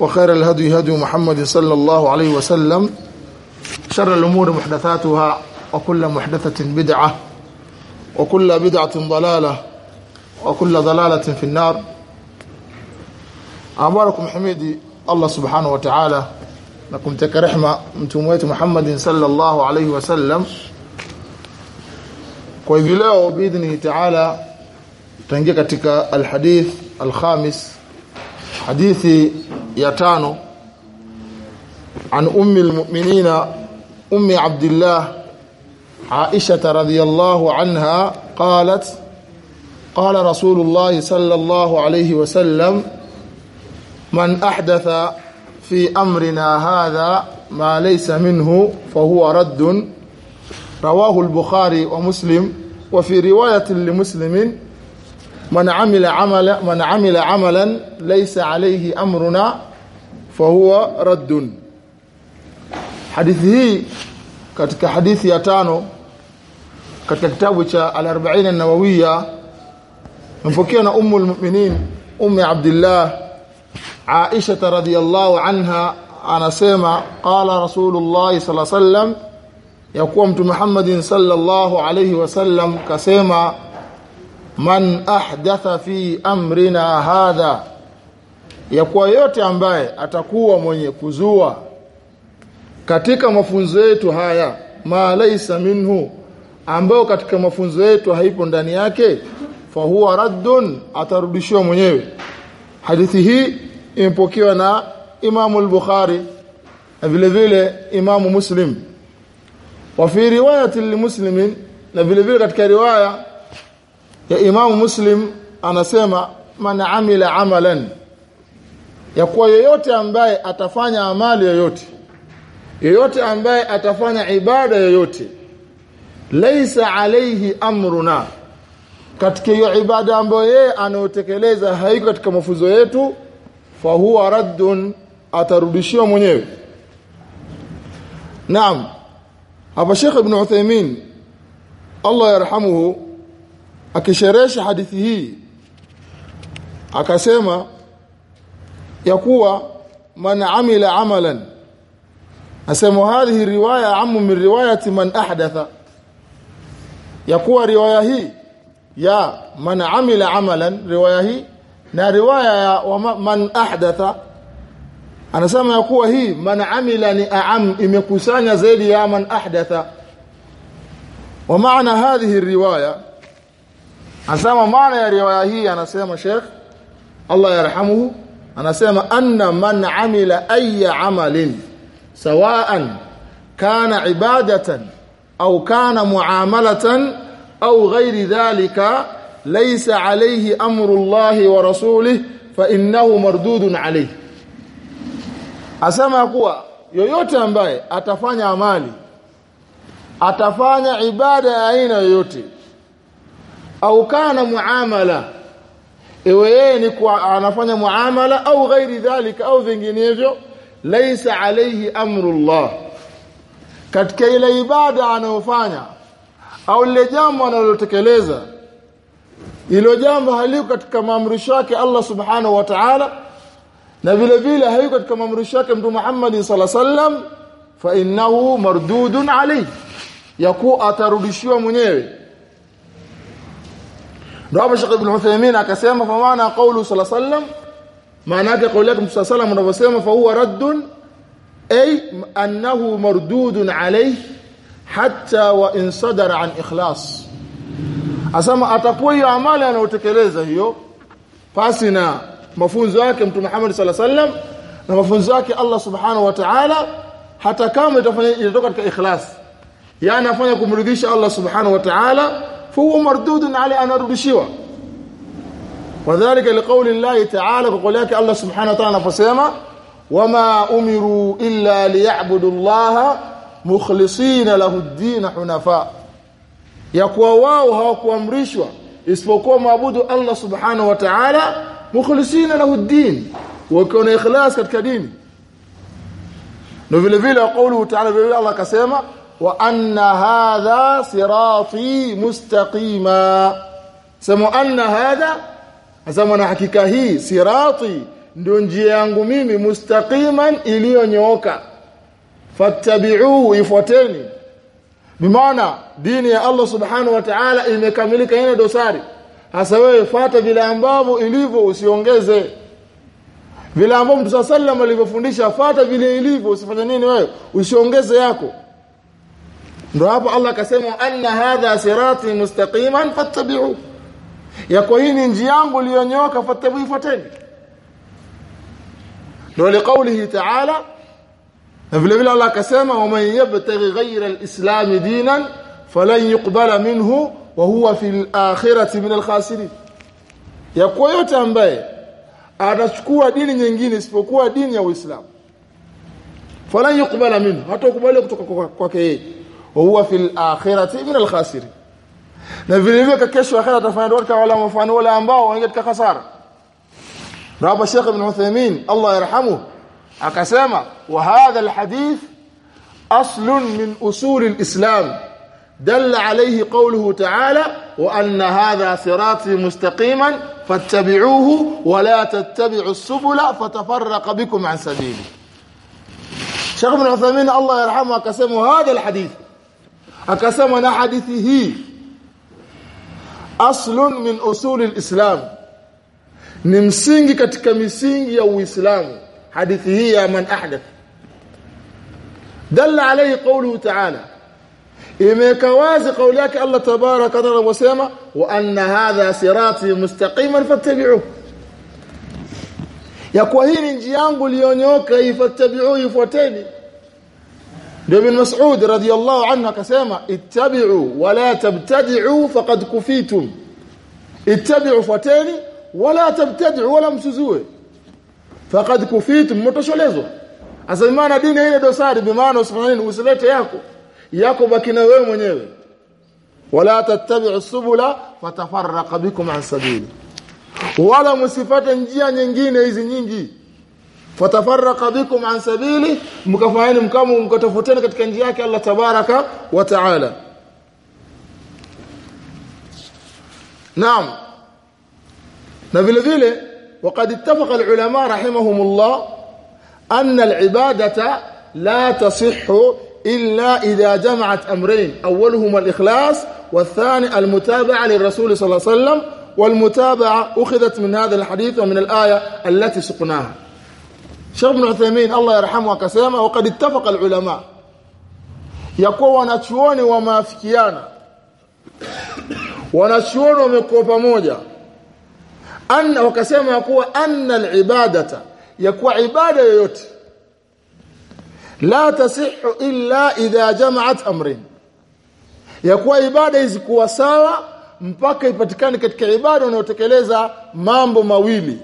وخير الهدي هدي محمد صلى الله عليه وسلم. شر الأمور محدثاتها وكل محدثة بدعة وكل بدعة ضلالة وكل ضلالة في النار. أعباركم حميدي الله سبحانه وتعالى. نكم تك رحمة متموية محمد صلى الله عليه وسلم. كويذي له بإذنه تعالى تنجيك الحديث الخامس hadithi ya tano عن أم المؤمنين أم عبد الله عائشة رضي الله عنها قالت قال رسول الله صلى الله عليه وسلم من أحدث في أمرنا هذا ما ليس منه فهو رد رواه البخاري ومسلم وفي رواية لمسلم man amila amala man amila amalan laysa alayhi amruna fahuwa raddun. Hadithi hii katika hadithi ya tano katika kitabu cha al-40 an-nawawiyya mpokea na ummu al-mu'minin ummi abdullah aisha radhiyallahu anha anasema qala rasulullah sallallahu alayhi wasallam yakuwa mtume Muhammad sallallahu alayhi wasallam kasema man ahdatha fi amrina hadha ya yakuwa yote ambaye atakuwa mwenye kuzua katika mafunzo yetu haya ma laysa minhu ambayo katika mafunzo yetu haipo ndani yake fa huwa raddun atarudishiwa mwenyewe. Hadithi hii imepokewa na Imamu al-Bukhari na vile vile Imamu Muslim. Wa fi riwayati muslimin na vile vile katika riwaya ya Imamu Muslim anasema man amila amalan ya kuwa yeyote ambaye atafanya amali yoyote yeyote ambaye atafanya ibada yoyote laisa alayhi amruna katika hiyo ibada ambayo yeye anayotekeleza haiko katika mafunzo yetu fa huwa raddun atarudishiwa mwenyewe. Naam hapa Sheikh Ibn Uthaymeen Allah yarhamuhu akisherehesha hadithi hii akasema ya kuwa man amila amalan asema hadhihi riwaya amu min riwayati man ahdatha ya kuwa riwaya hii ya man amila amalan riwaya hii na riwaya ya man ahdatha anasema ya kuwa hii man amila ni aam imekusanya zaidi ya man ahdatha wa maana hadhihi riwaya anasema maana ya riwaya hii anasema Sheikh Allah yarhamuhu anasema anna man amila ayya amalin sawa'an kana ibadatan au kana muamalatan au ghairi dhalika laysa alayhi amru Allah wa rasulih fa innahu mardudun alayhi asema kuwa yoyote ambaye atafanya amali atafanya ibada ya aina yoyote au kana muamala. Iwe yeye ni kwa anafanya muamala au ghairi dhalika au vinginevyo laisa alayhi amrullah. Katika ile ibada anayofanya au lile jambo analotekeleza ilo jambo haliko katika maamrisho yake Allah subhanahu wa ta'ala na vile vile haiko katika maamrisho yake Mtume Muhammad sallallahu alaihi wasallam fa innahu mardudun alayhi. Yaku atarudishiwa mwenyewe ndio Sheikh Ibn Uthaymeen akasema fa maana qawlu sallallahu maana yake kauli yake Mtume sallallahu alaihi wasallam fa huwa raddun ay annahu mardudun alayhi hatta wa in sadara an ikhlas asema atakuwa hiyo amali anayotekeleza hiyo pasi na mafunzo yake Mtume Muhammad sallallahu alaihi wasallam na mafunzo yake Allah subhanahu wa ta'ala hata kama itafanya itatoka katika ikhlas yani afanya kumridhisha Allah subhanahu wa ta'ala فهو مردود عليه أن أرudishiwa وذلك لقول الله تعالى فقول لك الله سبحانه وتعالى فسيما wama umiru illa liya'budu Allah mukhlisina lahu ad-din hunafa ya kuwa wao hawakuamrishwa isipokuwa maabudu Allah subhanahu wa ta'ala mukhlisina lahu ad-din wakiwa na ikhlas katika dini na vile vile kaulu ta'ala vile Allah akasema wa anna hadha sirati mustaqima. Sema anna hadha asema na hakika hii sirati ndio njia yangu mimi mustaqiman iliyonyooka. Fattabi'uhu ifuateni. Bimaana dini ya Allah subhanahu wa ta'ala imekamilika ina dosari. Hasa wewe fuata vile ambavyo ilivyo usiongeze. Vile ambavyo Mtume wasallam alivyofundisha fuata vile ilivyo usifanye nini wewe usiongeze yako ndio hapo Allah akasema anna hadha sirati mustaqiman fattabi'u. Yako hii ni njia yangu iliyonyooka fattabi'u fateni ndio liqaulihi ta'ala. Na vile vile Allah akasema waman yabtaghi ghayra al-islam dinan falan yuqbala minhu wa huwa fil akhirati min al-khasirin. Ya yote ambaye atachukua dini nyingine isipokuwa dini ya Uislamu falan yuqbala minhu hata ukubali kutoka kwake yeye wa huwa fil akhirati min al-khasirin na vile vile kesho akhira atafanya katika wale mfano wale ambao wanaingia katika hasara Raba Sheikh Ibn Uthaymeen Allah yarhamuhu akasema wa hadha alhadith aslun min usul alislam دل عليه قوله تعالى وأن هذا صراطي مستقيما فاتبعوه ولا تتبعوا السبل فتفرق بكم عن سبيله شيخ ابن عثيمين الله يرحمه akasema هذا الحديث akasema na hadithi hii aslun min usul alislam ni msingi katika misingi ya Uislamu. Hadithi hii ya man ahdath dalla alayhi qawluhu ta'ala. Imeka wazi kauli yake Allah tabaraka taala wasema wa anna hadha sirati mustaqiman fattabi'uhu. Ya kwa hii ni njia yangu iliyonyoka ifattabi'uhu ifuateni ndio ibn Mas'ud radiyallahu anhu akasema ittabi'u wa la tabtadi'u faqad kufitum. Ittabi'u fateni wala tabtadi'u wala msuzue. Faqad kufitum mtosholezwa asa dini ile dosari bimaana usifanye usilete yako. Yako baki na wewe mwenyewe. Wala tattabi'u subula fatafarraqa bikum an sabili. Wala msifate njia nyingine hizi nyingi fatafarraqa bikum an sabili mkafanyeni njia yake Allah tabaraka wa taala naam na vile vile وقد اتفق العلماء رحمهم الله أن العبادة لا تصح إلا إذا جمعت أمرين أولهما الإخلاص والثاني المتابعة للرسول صلى الله عليه وسلم والمتابعة أخذت من هذا الحديث ومن الآية التي سقناها. Sheikh Ibn Uthaymeen Allah yarhamu akasema waqad ittafaqa ulama ya kuwa wanachuoni wamaafikiana wanachuoni wamekuwa pamoja. Anna wakasema kuwa anna alibadata ya kuwa ibada yoyote. La tasihhu illa idha jama'at amrin. Ya kuwa ibada hizi kuwa sawa mpaka ipatikane katika ibada unayotekeleza mambo mawili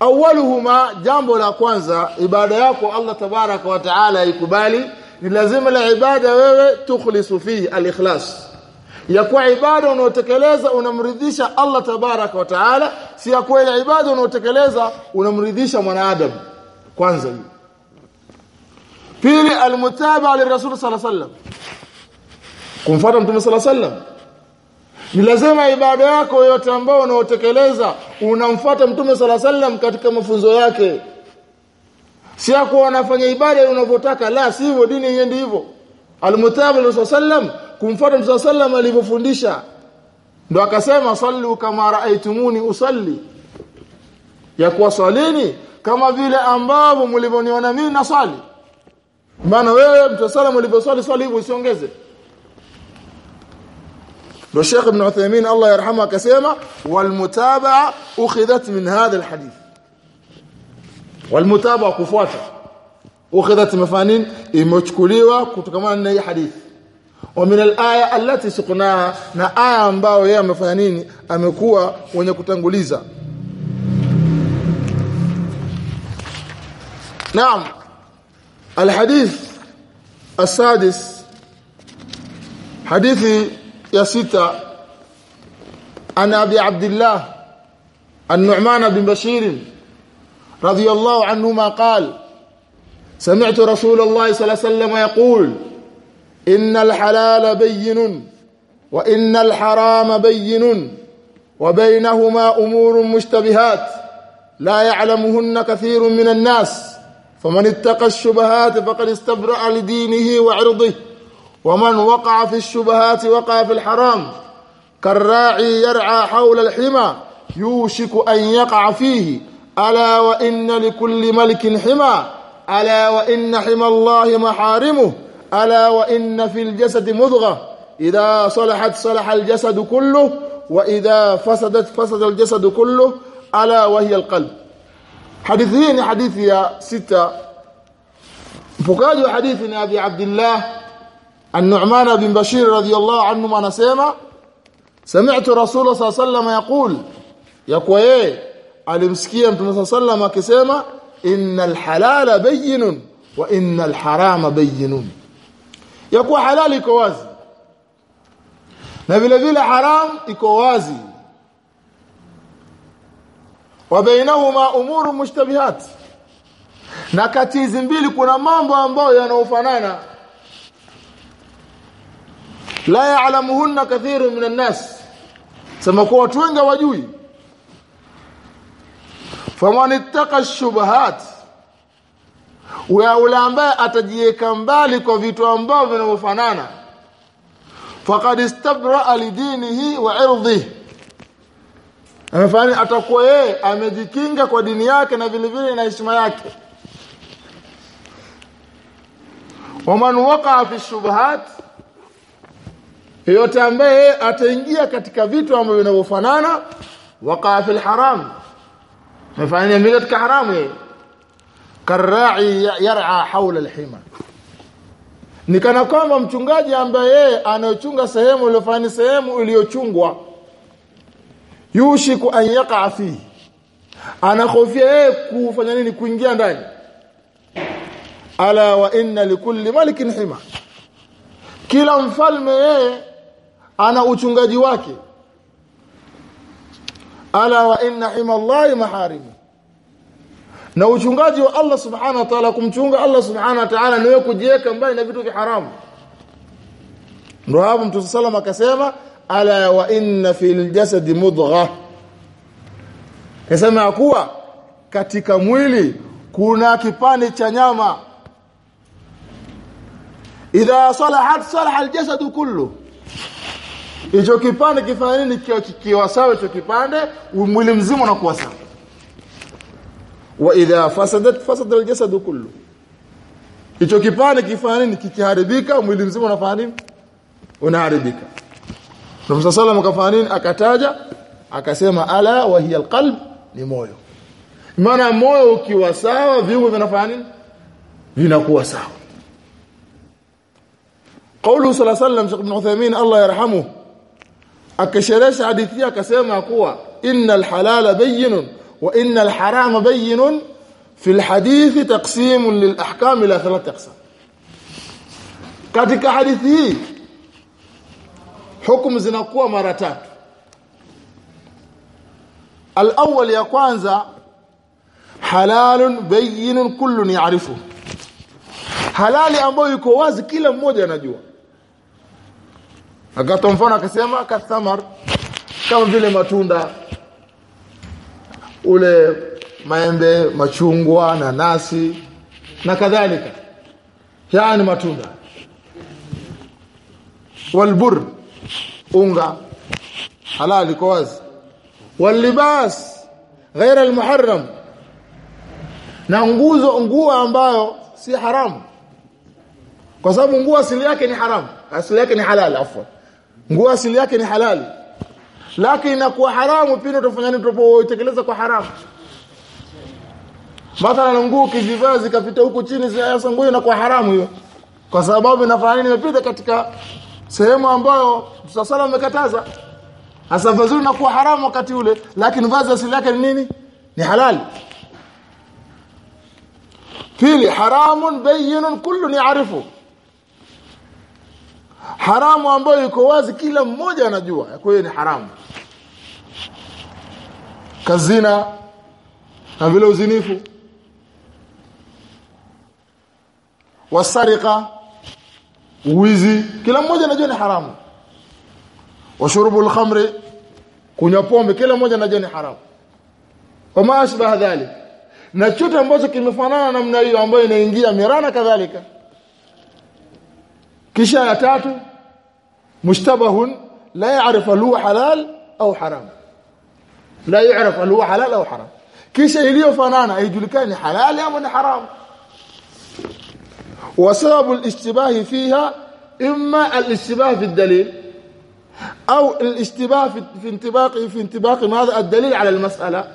awaluhuma jambo la kwanza ibada yako Allah tabaraka wa taala ikubali ni lazima la ibada wewe tukhlisu fihi al-ikhlas. Ya kuwa ibada unaotekeleza unamridhisha Allah tabaraka wa taala si ya kuwa ibada unaotekeleza unamridhisha mwanadamu. Kwanza hiyo. Pili almutaba lirasul sallallahu alaihi wasallam kumfuata mtume sallallahu alaihi wasallam ni lazima ibada yako yote ambayo unaotekeleza unamfuata mtume sala sallam katika mafunzo yake. Si yako wanafanya ibada unavyotaka la sivyo dini iende hivyo. Almutaba sala sallam kumfuata mtume sallam alivyofundisha. Ndo akasema sallu kama raaitumuni usalli. Ya kuwa salini kama vile ambavyo mlivyoniona mimi na swali maana wewe mtume sallam ulivyoswali swali hivyo usiongeze الشيخ ابن عثيمين الله يرحمه كسيمة والمتابعة أخذت من هذا الحديث. والمتابعة كفوات أخذت مفانين إمتكوليوة كتكمان ني حديث. ومن الآية التي سقناها نا آية أمباو يا مفانين أمكوا ونكتنغوليزا نعم. الحديث السادس حديثي يا ستة عن أبي عبد الله النعمان بن بشير رضي الله عنهما قال سمعت رسول الله صلى الله عليه وسلم يقول إن الحلال بين وإن الحرام بين وبينهما أمور مشتبهات لا يعلمهن كثير من الناس فمن اتقى الشبهات فقد استبرأ لدينه وعرضه. ومن وقع في الشبهات وقع في الحرام كالراعي يرعى حول الحمى يوشك أن يقع فيه ألا وإن لكل ملك حمى ألا وإن حمى الله محارمه ألا وإن في الجسد مضغة إذا صلحت صلح الجسد كله وإذا فسدت فسد الجسد كله ألا وهي القلب حديثين حديث يا ستة مفكاج حديث أبي عبد الله النعمان بن بشير رضي الله عنه ما نسيما سمعت رسول صلى الله عليه وسلم يقول يقول ايه alimsikia mtume sallam akisema innal halala bayyinun wa innal harama bayyinun yakuwa halali iko wazi na vile vile haram iko wazi wa bainahuma umuru mushtabihat na kati hizi mbili kuna mambo ambayo yanaofanana la ya'lamuhunna kathiru minan nas. Sema kwa watu wengi wajui faman ittaqa shubahat wa ambaye atajiweka mbali kwa vitu ambavyo vinavyofanana. Faqad istabra lidinihi wa irdhihi amefanya atakuwa yeye amejikinga kwa dini yake na vile vile na heshima yake. Waman waqa fi shubahat yote ambaye ataingia katika vitu ambavyo vinavyofanana waqa fi haram. Amefanya mila katika haramu karai yar'a hawla alhima. Ni kana kwamba mchungaji ambaye anayochunga sehemu iliyofanya sehemu iliyochungwa. Yushiku an yaqa fi anahofia yeye kufanya nini? Kuingia ndani. Ala wa inna likulli malikin hima. Kila mfalme yeye ana uchungaji wake. Ala wa inna hima Allah maharimu na uchungaji wa Allah subhanahu wa ta'ala kumchunga Allah subhanahu wa ta'ala ni kujiweka mbali na vitu vya haramu. Ndio hapo mtu sallam akasema ala wa inna fil jasadi mudgha kasema kuwa katika mwili kuna kipande cha nyama. Idha salahat salaha aljasad kullu hicho kipande kifanya nini kiwa sawa hicho kipande mwili mzima unakuwa sawa wa idha fasadat fasada aljasad kullu hicho kipande kifanya nini kikiharibika mwili mzima unafanya nini unaharibika Mtume sallam akafanya nini akataja akasema ala wa hiya alqalb ni moyo maana moyo ukiwa sawa viungo vinafanya nini vinakuwa sawa قوله صلى الله عليه وسلم Sheikh Ibn Uthaymeen Allah yarhamu akasherehesha hadithi akasema kuwa innal halala bayyinun wa innal harama bayyinun fil hadithi taqsimun lil ahkam ila thalath aqsam katika hadithi hii hukumu zinakuwa mara tatu. Al ya kwanza halalun bayyinun kullun ya'rifu halali ambayo iko wazi kila mmoja anajua akatoa mfano akasema kathamar kama vile matunda ule maembe machungwa nanasi na kadhalika. Yaani matunda. Walbur unga halali kwa wazi. Walibas ghaira almuharram na nguzo nguo ambayo si haramu. Kwa sababu nguo asili yake ni haramu. Asili yake ni halali afwan nguo asili yake ni halali. Lakini inakuwa haramu pindi utafanya nini? Utapotekeleza kwa haramu. Mathalan nguo kizivaa zikapita huku chini sasa nguo inakuwa haramu hiyo. Kwa sababu inafanya nini? Imepita katika sehemu ambayo sasa amekataza. Hasa vazi linakuwa haramu wakati ule lakini vazi asili yake ni nini? Ni halali. Pili haramun bayyinun kullu ya'rifu haramu ambayo iko wazi kila mmoja anajua kwa hiyo ni haramu. Kazina na vile uzinifu. Wasarika uwizi kila mmoja anajua ni haramu. Washurubu alkhamri kunywa pombe kila mmoja anajua ni haramu. Wama ashbaha dhalik. Na chote ambacho kimefanana namna hiyo ambayo inaingia mirana kadhalika kisha ya tatu mushtabahun la ya'rif hal huwa halal au haram la ya'rif hal huwa halal au haram kisha iliyofanana haijulikani halali au ni haram وسبب الاشتباه فيها إما الاشتباه في الدليل أو الاشتباه في, في انطباقه في انطباق هذا الدليل على المسألة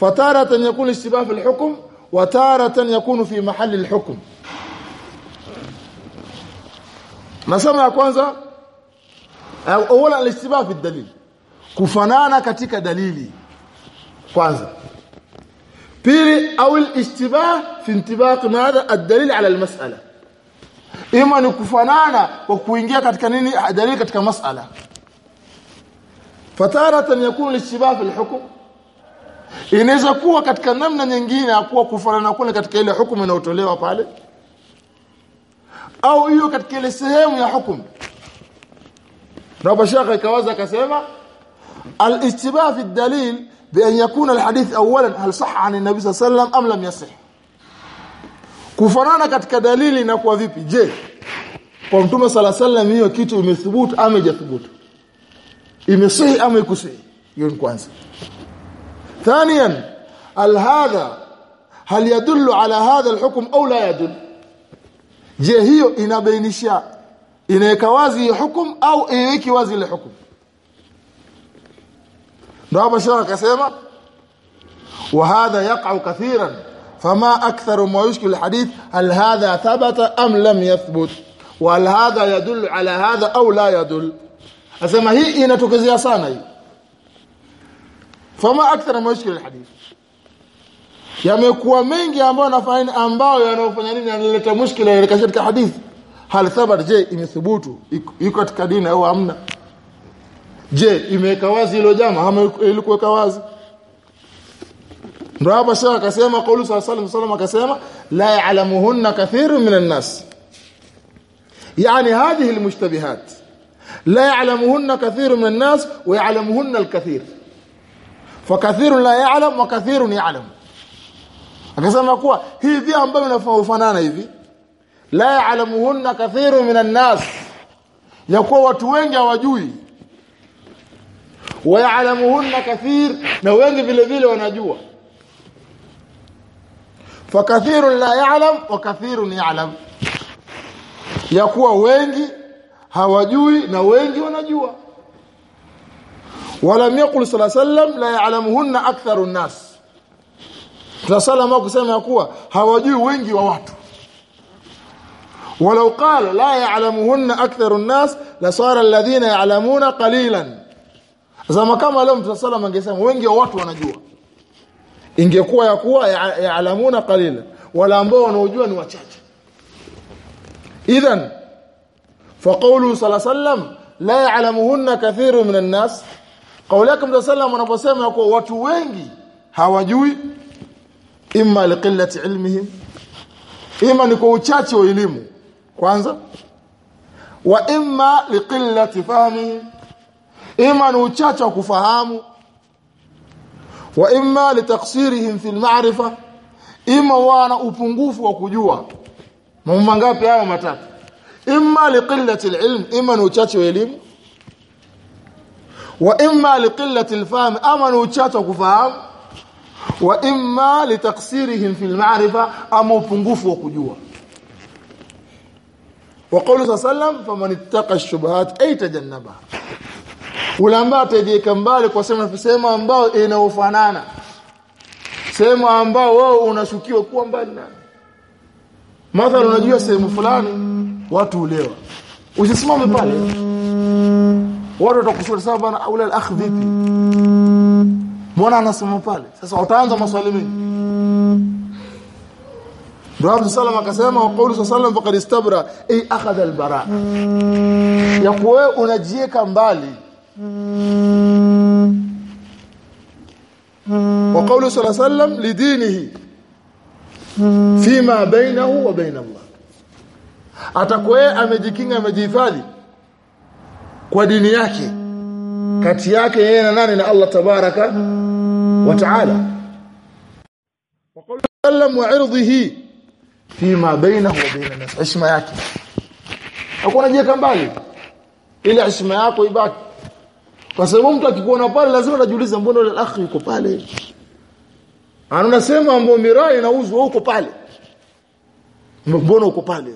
فتارة يكون الاشتباه في الحكم وتارة يكون في محل الحكم nasema ya kwanza awala al-istibah fi dalil kufanana katika dalili. Kwanza. Pili au al-istibah fi intibaq madha ad-dalil ala al-mas'ala. Ima ni kufanana kwa kuingia katika nini dalili katika mas'ala. Fataratan yakunu al-istibah fi al-hukm. Inaweza kuwa katika namna nyingine ya kuwa kufanana kule katika ile hukumu inayotolewa pale au hiyo katika ile sehemu ya hukumu na shaka ikawaza akasema al-istibah fi dalil bi an yakuna al-hadith awalan hal sahha an an-nabi sallallahu alayhi am lam yasih kufanana katika dalili na kwa vipi je kwa mtume sallallahu alayhi wasallam hiyo kitu imethubutu ama hajathubutu imesihi ama ikusihi hiyo ni kwanza ثانيا هل هذا هل يدل على هذا الحكم او لا يدل Je hiyo inabainisha inaweka wazi hukum au iweki wazi ile hukum ndio hapa shaka akasema wa hadha yaqa kathiran fama aktharu ma yushkil alhadith hal hadha thabata am lam yathbut wa hal hadha yadullu ala hadha au la yadul. Asema hii inatokezea sana hii. Fama akthara ma yushkil alhadith yamekuwa mengi ambayo nafanya ambao yanayofanya nini yanaleta mushkila katika hadithi hal thabat je imethubutu iko katika dini au hamna je imeweka wazi hilo jama ama ilikuweka wazi ndio hapa shaka akasema qaulu sallallahu alaihi wasallam akasema la ya'lamuhunna kathirun minan nas yani hadhihi almushtabihat la ya'lamuhunna kathirun minan nas wa ya'lamuhunna alkathir فكثير لا يعلم وكثير يعلم akasema kuwa hivi ambavyo vinavyofanana hivi la yaalamuhunna kathiru minan nas ya kuwa watu wengi hawajui. Wayalamuhunna kathir na wengi vile vile wanajua. Fakathiru la ya'lam wa kathirun ya'lam. Ya kuwa wengi hawajui na wengi wanajua. Wala yakul sallallahu alaihi wasallam la ya'lamuhunna aktharun nas tunasala ambao kusema ya kuwa hawajui wengi wa watu. Walau qala la ya'lamuhunna aktharu an-nas lasara alladhina ya'lamuna qalilan. Zama kama leo mtasala angesema wengi wa watu wanajua. Ingekuwa ya kuwa ya'lamuna qalilan. Wala ambao wanaojua ni wachache. Idhan fa qawlu sallallahu la ya'lamuhunna kathiru minan nas. Qawlakum sallallahu alayhi wasallam wanaposema kwa watu wengi hawajui imma liqillati ilmihim. Imma ni kwa uchache wa elimu. Kwanza. Wa imma liqillati fahmihim. Imma ni uchache wa kufahamu. Wa imma litaksirihim fil ma'rifa. Imma wana upungufu wa kujua. Mambo mangapi hayo matatu? Imma liqillati ilm. Imma ni uchache wa elimu. Wa imma liqillati alfahm ama ni uchache wa kufahamu wa imma litaksirihim fil ma'rifa ama upungufu wa kujua. Wa qawlu sallam faman ittaqa ash-shubuhat ay tajannaba ulamba atajieka mbali kwa sema sema ambao inaofanana. Sema ambao wewe unashukiwa kuwa mbali nayo mathalan unajua sehemu fulani watu ulewa usisimame pale. Watu watakushuhudia sababu bana au al-akh vipi mbona anasema pale? Sasa utaanza maswali mengi. Ndio Salam akasema wa qawlu sallam faqad istabra ay akhadha albara. Ya unajieka mbali. Wa qawlu sallam lidinihi fima bainahu wa bain Allah. Amejikinga amejihifadhi kwa dini yake kati yake yeye na nani? Na Allah tabaraka wa taala. Sallam wa irdihi fima bainahu wa bain nas. Heshima yake. Hakuna jieka mbali. Ile heshima yako ibaki. Kwa sababu mtu akikuona pale lazima anajiuliza mbona yule akhi yuko pale? Anaona mambo mirai na inauzwa huko pale. Mbona uko pale?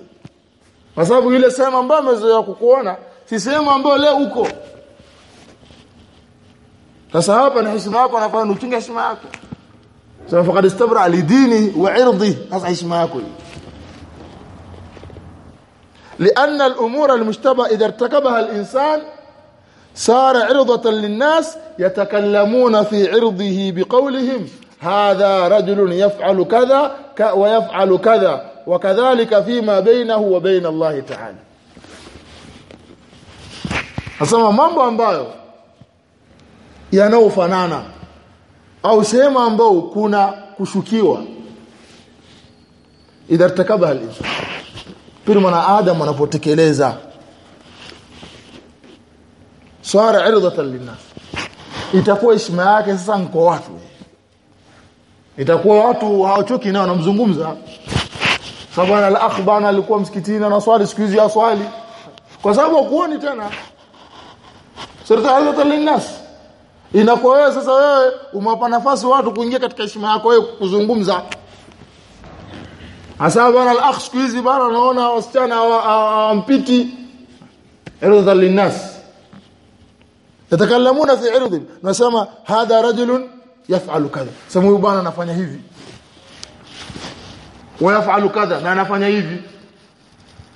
Kwa sababu ile sema ambayo amezoea kukuona si sehemu ambayo leo uko sasa hapa ni heshima yako anafanya uchunge heshima yako. Sasa faqad istabra lidini wa irdi sasa heshima yako لأن الأمور المشتبه إذا ارتكبها الإنسان صار عرضة للناس يتكلمون في عرضه بقولهم هذا رجل يفعل كذا ويفعل كذا وكذلك فيما بينه وبين الله تعالى Nasema mambo ambayo yanaofanana au sehemu ambao kuna kushukiwa. Idha takaba al-insan. Mwana adam anapotekeleza. Swara irdatan linnas. Itakuwa heshima yake sasa nko watu. Itakuwa watu hawachoki nao wanamzungumza. Sababu ana al-akhbana alikuwa msikitini na swali siku hizi swali. Kwa sababu hakuoni tena. Sirta irdatan linnas inakuwa wewe sasa wewe umewapa nafasi watu kuingia katika heshima yako wewe kuzungumza. Hasa bana al-akh siku hizi bana naona wasichana hawampiti. Irudha linnas. Yatakallamuna fi irdhi nasema hadha rajulun yaf'alu kadha. Sema huyu bana anafanya hivi. Wa yaf'alu kadha na anafanya hivi.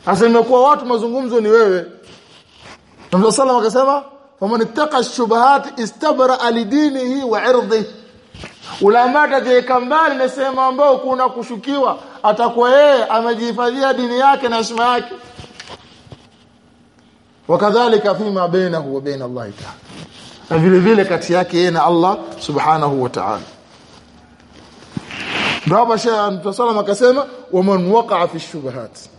Sasa imekuwa watu mazungumzo ni wewe. Mtume sallam akasema faman ittaqa shubahat istabra lidinihi wa irdhi ulama atajiweka mbali na ambao kuna kushukiwa atakuwa yeye amejihifadhia dini yake na heshima yake. Wakadhalika fima bainahu wa bain Allah ta'ala. Vile vile kati yake yeye na Allah subhanahu wa ta'ala. Baba Sheikh Mtume sallam akasema waman waqa'a fi shubahat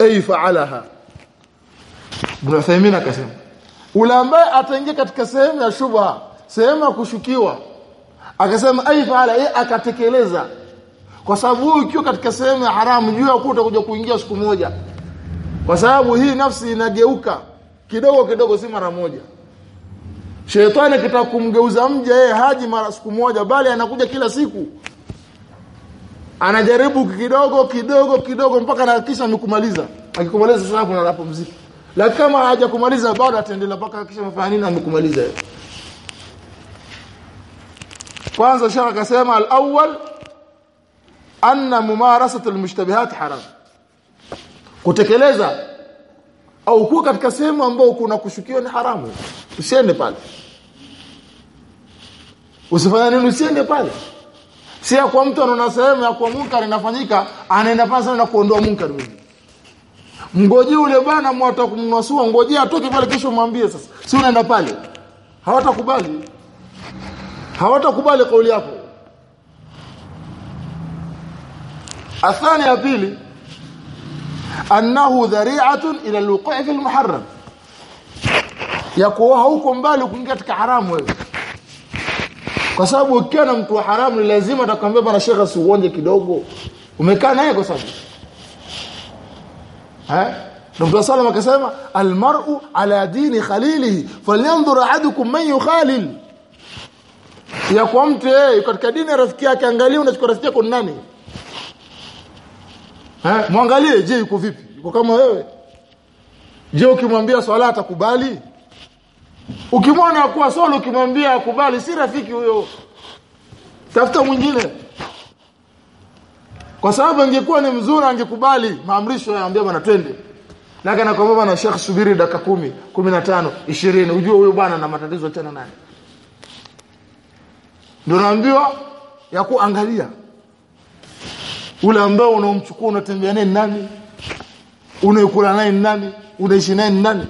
ay fa'alaha. Ibn Uthaymeen akasema ule ambaye ataingia katika sehemu ya shubha sehemu ya kushukiwa akasema aifala yeye akatekeleza kwa sababu huyu ukiwa katika sehemu ya haramu juu ya kuta kuja kuingia siku moja kwa sababu hii nafsi inageuka kidogo kidogo si mara moja Shetani kitaka kumgeuza mja yeye haji mara siku moja bali anakuja kila siku. Anajaribu kidogo kidogo kidogo mpaka anahakisha amekumaliza. Akikumaliza sasa hapo anapumzika. Lakini kama hajakumaliza bado ataendelea mpaka kisha nini amekumaliza. Kwanza shara akasema al-awwal anna mumarasat al-mushtabihat haram. Kutekeleza au kuwa katika sehemu ambayo kuna kushukiwa ni haramu. Usiende pale. Usifanye nini? Usiende pale. Si kwa mtu anaona sehemu ya kwa munkar inafanyika anaenda pale na kuondoa munkar mgoji ule bana mwata kumnasua ngoje atoke pale kesho mwambie sasa. Si unaenda pale? Hawatakubali. Hawatakubali kauli yako. Athani ya pili annahu dhari'atun ila alwuqi' fi almuharram. Ya kuwa hauko mbali kuingia katika haramu wewe. Kwa sababu ukiwa na mtu wa haramu lazima atakwambia bwana shekha uonje kidogo. Umekaa naye kwa sababu eh Mtume sallam akasema almar'u ala dini khalilihi falyanzur ahadukum man yukhalil ya kwa mtu yeye katika dini ya rafiki yake angalia unachukua rafiki yako nani Eh, mwangalie je yuko vipi? Yuko kama wewe? Je, ukimwambia swala atakubali? Ukimwona kuwa swala ukimwambia akubali si rafiki huyo. Tafuta mwingine. Kwa sababu angekuwa ni mzuri angekubali maamrisho yaambia bwana twende. Na kana kwa na Sheikh subiri dakika kumi, kumi na tano, ishirini. Ujue huyo bwana na matatizo tena naye. Ndio naambiwa ya kuangalia. Ule ambao unaomchukua unatembea naye nani? Unaikula naye nani? Unaishi naye nani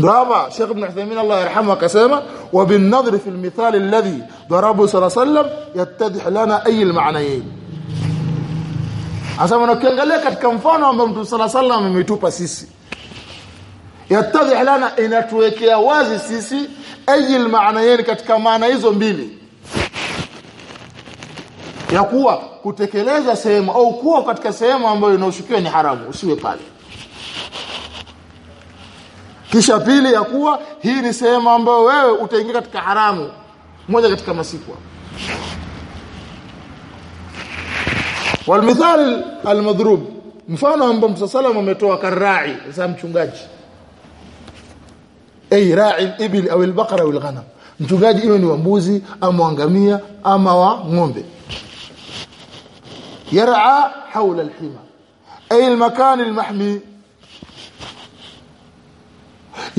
ndio hapa Sheikh Ibn Uthaymeen Allah yarhamu akasema wa bin الذي fi al-mithal alladhi darabu اي yattadih lana ay al-ma'nayayn Asema na ukiangalia katika mfano ambao Mtume wasallam ametupa sisi yattadih lana inatuwekea wazi sisi ay al-ma'nayayn katika maana hizo mbili. Ya kuwa kutekeleza sehemu au kuwa katika sehemu ambayo inaoshukiwa ni haramu usiwe pale kisha pili ya kuwa hii ni sehemu ambayo wewe utaingia katika haramu. Moja katika masiku walmithal almadhrub. Mfano ambao mtasalam ametoa karai za mchungaji. Ay ra'i ibil au albaqara au alghanam. Mchungaji iwe ni wa mbuzi ama ngamia ama wa ng'ombe. Yar'a haula alhima. Ay almakan almahmi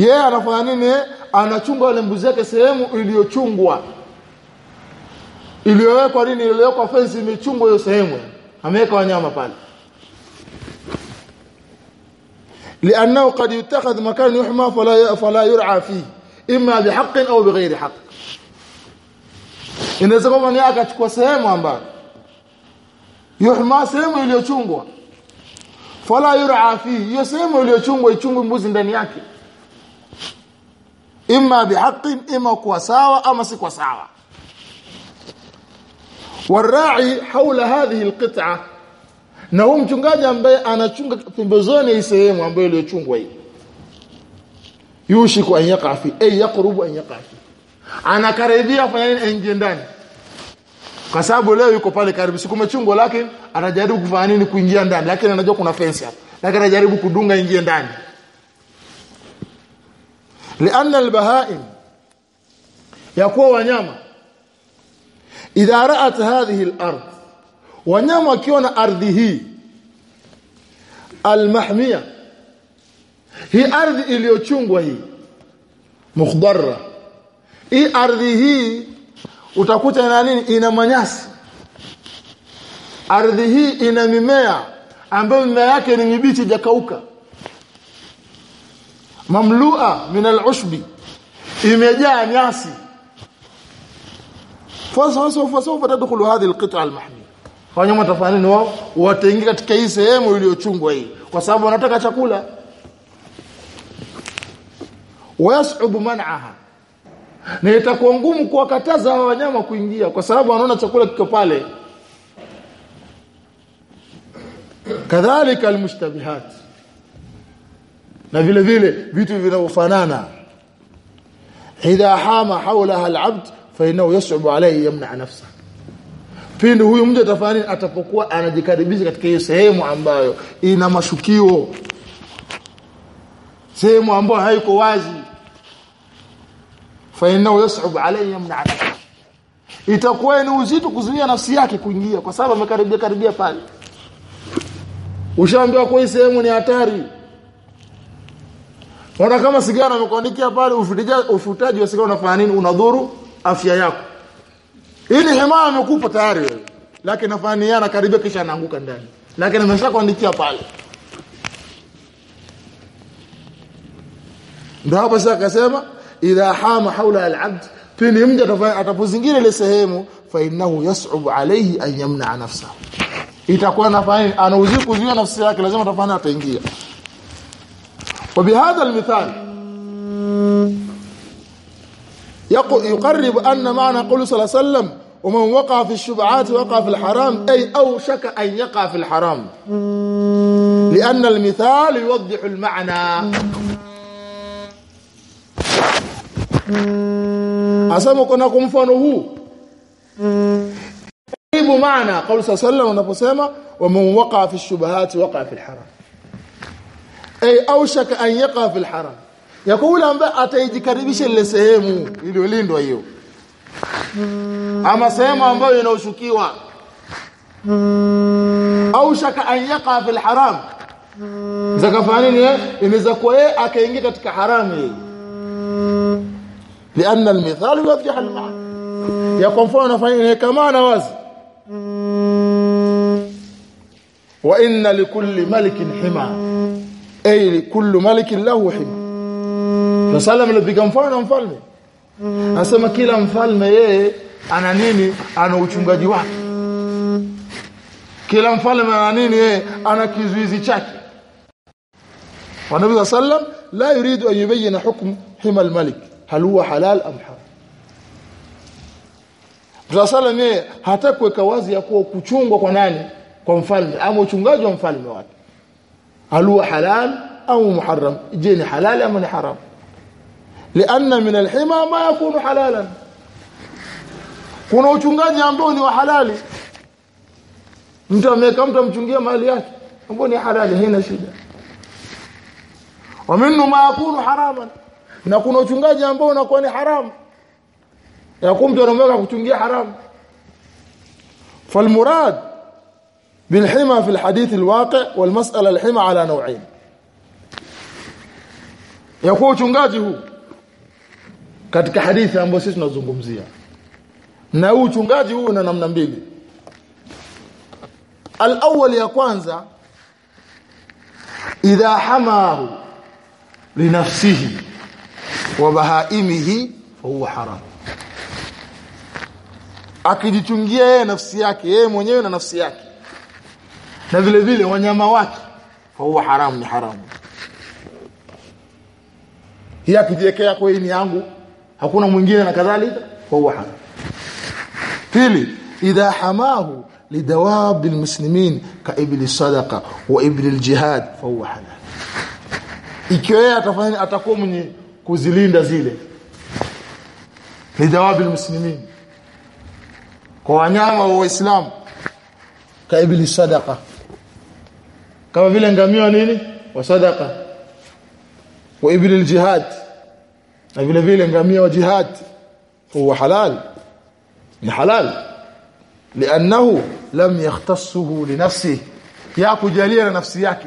yeye anafanya nini anachunga wale mbuzi yake sehemu iliyochungwa iliyowekwa nini iliyowekwa fence imechungwa hiyo sehemu ameweka wanyama pale لانه قد يتخذ مكان يحمى فلا فلا يرعى فيه اما بحق او بغير حق inaweza kama ni akachukua sehemu ambayo yuhma sehemu iliyochungwa fala yur'a fi hiyo sehemu iliyochungwa ichungwe mbuzi ndani yake imma bihaqqin imma kwa sawa ama si kwa sawa. Warai haula hadhihi alqit'a. Na huyu mchungaji ambaye anachunga pembezoni hii sehemu ambayo iliyochungwa hii. Yushiku an yaqa fi ay yaqrubu an yaqa fi. Anakaribia kufanya nini? Aingie ndani. Kwa sababu leo yuko pale karibu. Siku sikumechungwa lakini anajaribu kufanya nini? Kuingia ndani. Lakini anajua kuna fence hapa. Lakini anajaribu kudunga ingie ndani lianna albahaim ya kuwa wanyama idha ra'at hadhihi al-ard wanyama wakiona ardhi hii almahmia hii ardhi iliyochungwa hii mukhdara hii ardhi hii utakuta na nini ina manyasi. ardhi hii ina mimea ambayo mimea yake ni mibichi jakauka mamlua min al-ushbi imejaa nyasi. Fasawfa sawfa tadkhulu hadhihi al-qit'a al-mahmi. Wanyama tafanya nini wao wataingia katika hii sehemu iliyochungwa hii kwa sababu wanataka chakula. Wayas'ubu man'aha na itakuwa ngumu kuwakataza hawa wanyama kuingia kwa sababu wanaona chakula kiko pale. Kadhalika almushtabihat na vile vile vitu vinavyofanana. Idha hama hawlaha alabd fa innahu yas'ubu alayhi yamna nafsa. Pindi huyu mtu atafanya atapokuwa anajikaribisha katika hiyo sehemu ambayo ina mashukio. Sehemu ambayo haiko wazi. Fa innahu yas'ubu alayhi yamna nafsa. Itakuwa ni uzito kuzuia nafsi yake kuingia kwa sababu amekaribia karibia pale. Ushaambiwa kwa sehemu ni hatari Wana kama sigara amekuandikia pale ufutaji wa sigara unafanya nini unadhuru afya yako. Hii ni himaya amekupa tayari wewe. Lakini nafanya yana karibia kisha anaanguka ndani. Lakini ameshakuandikia pale. Ndio hapo sasa akasema idha hama haula al-abd pindi mja atapozingira ile sehemu fa innahu yas'ubu alayhi an yamna nafsahu. Itakuwa nafanya anauzi kuzuia nafsi yake lazima atafanya ataingia. وبهذا المثال يقرب أن معنى قول صلى الله عليه وسلم ومن وقع في الشبعات وقع في الحرام أي أوشك أن يقع في الحرام. لأن المثال يوضح المعنى. أسمكنا قنفنه يقرب معنى قول صلى الله عليه وسلم ومن وقع في الشبهات وقع في الحرام. ay aushaka an yaqa fil haram yakula ambaye ataijikaribisha ile sehemu iliyolindwa hiyo ama sehemu ambayo inaoshukiwa aushaka an yaqa fil haram zakafanya nini inaweza kuwa yeye akaingia katika haramu hii لان المثال يوضح المعنى ya kwa mfano nafanya kama na wazi wa inna likulli malikin hima ay kullu malikin lahu hima Rasulullah alipiga mfano mfalme. Anasema kila mfalme yeye ana nini? Ana uchungaji wake. Kila mfalme ana nini? Yeye ana kizuizi chake. Wa nabii sallam la yuridu an yubayyana hukm hima al-malik hal huwa halal am haram? Rasulullah yeye hataki kuweka wazi ya kuwa kuchungwa kwa nani? Kwa mfalme. Ama uchungaji wa mfalme wake هل halal au muharram je ni halali ama ni haram lianna min alhima ma yakunu halalan kuna uchungaji ambao ni wa halali mtu ameka mtu amchungia mali yake ambao ni halali haina shida wa minnu ma yakunu haraman na kuna uchungaji ambao unakuwa ni haramu ya kumtu anamweka kuchungia haramu falmurad بالحمى في الحديث الواقع والمسألة الحمى على نوعين يكون uchungaji huu katika hadithi ambayo sisi tunazungumzia na huu uchungaji huu una namna mbili al-awwal ya kwanza idha hamahu linafsihi wa bahaimihi fa huwa haram akijichungia yeye nafsi yake yeye mwenyewe na nafsi yake na vile vile wanyama wake. Fa huwa haramu ni haramu. Hii akijiwekea kwa hii ni yangu. Hakuna mwingine na kadhalika. Fa huwa haramu. Pili idha hamahu lidawab almuslimin ka ibli sadaqa wa ibli aljihad fa huwa halal. Ikiwa atafanya atakuwa mwenye kuzilinda zile. Lidawab almuslimin kwa wanyama wa waislamu kaibili sadaqa kama vile ngamia nini wa sadaqa wa ibli aljihad na vile vile ngamia wa jihad huwa halal ni halal لانه لم يختصه لنفسه ya kujalia na nafsi yake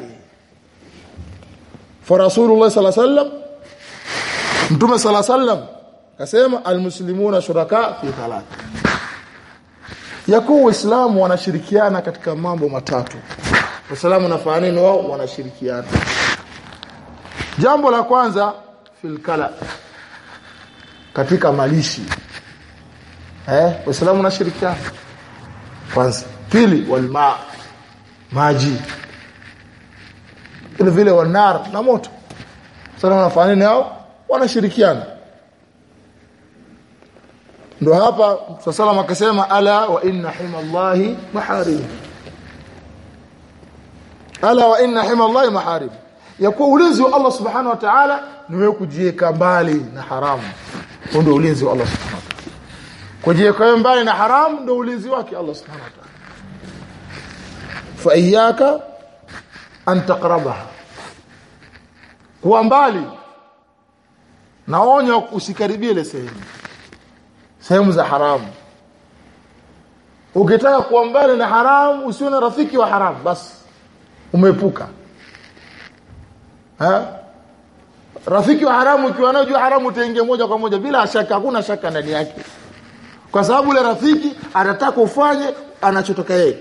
fa rasulullah sallallahu alaihi wasallam mtume sallallahu alaihi wasallam kasema almuslimuna shuraka fi thalath yakuwa waislamu wanashirikiana katika mambo matatu waislamu na nini? Wao wanashirikiana. Jambo la kwanza filkala katika malishi. Eh waislamu wanashirikiana. Kwanza. Pili walma maji. Ile vile wanar na moto. Sana na nini? Wao wanashirikiana. Ndo hapa sallam akasema ala wa inna himallahi maharim ala wa inna himallahi maharim yakuwa ulinzi wa Allah subhanahu wa ta'ala ni wewe kujiweka mbali na haramu. Ndio ulinzi wa Allah subhanahu wa ta'ala. Kujiweka mbali na haramu ndio ulinzi wake Allah subhanahu wa ta'ala. Fa iyyaka an taqrabaha. Kuwa mbali naonya usikaribie ile sehemu. Sehemu za haramu. Ukitaka kuwa mbali na haramu usiwe na rafiki wa haramu basi umeepuka rafiki wa haramu ukiwa nao jua haramu utaingia moja kwa moja bila shaka hakuna shaka ndani yake kwa sababu ile rafiki atataka ufanye anachotaka yeye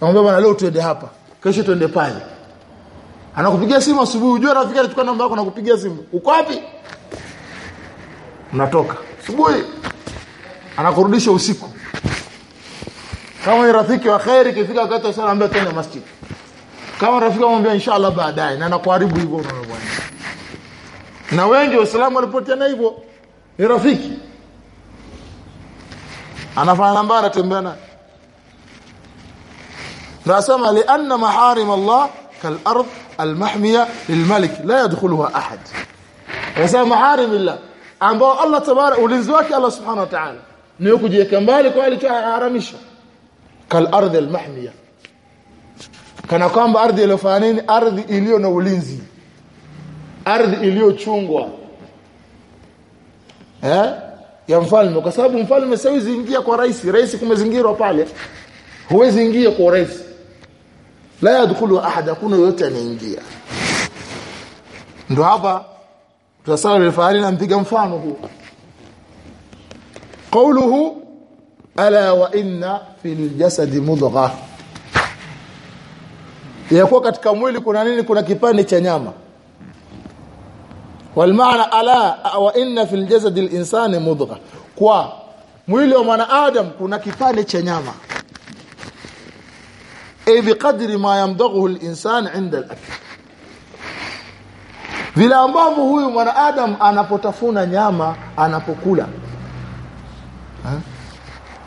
naomba bwana leo tuende hapa. Kesho tuende pale. Anakupigia simu asubuhi, unajua rafiki alichukua namba yako nakupigia simu. Uko wapi? Unatoka. Asubuhi anakurudisha usiku. Kama ni rafiki wa khairi kifika wakati wa sala ambaye tena masjid. Kama rafiki amwambia inshallah baadaye na anakuharibu hivyo unaona bwana. Na wengi waislamu walipoteana hivyo ni rafiki. Anafanya namba anatembea naye. فاسمى لأن محارم الله كالأرض المحمية للملك لا يدخلها أحد فاسمى محارم الله ambao Allah tabarak ulinzi wake Allah subhanahu wa ta'ala ni kujiweka mbali kwa alichoharamisha kal ardhi al mahmiya kana kwamba ardhi iliyofanya nini? Ardhi iliyo na ulinzi. Ardhi iliyochungwa. Eh? Ya mfalme. Kwa sababu mfalme siwezi ingia kwa rais. Rais kumezingirwa pale. Huwezi ingia kwa rais. La yadkhulu ahad hakuna yote anaingia ndo hapa tutasala na mpiga mfano huu. Qawluhu ala wa inna fil jasadi mudghah yakuwa katika mwili kuna nini? Kuna kipande cha nyama. Walmaana ala wa inna fil jasadi linsani mudgha kwa mwili wa mwanadamu kuna kipande cha nyama. Ay biqadri ma yamdaghu al-insan 'inda al-akl vile ambavyo huyu mwanadamu anapotafuna nyama anapokula.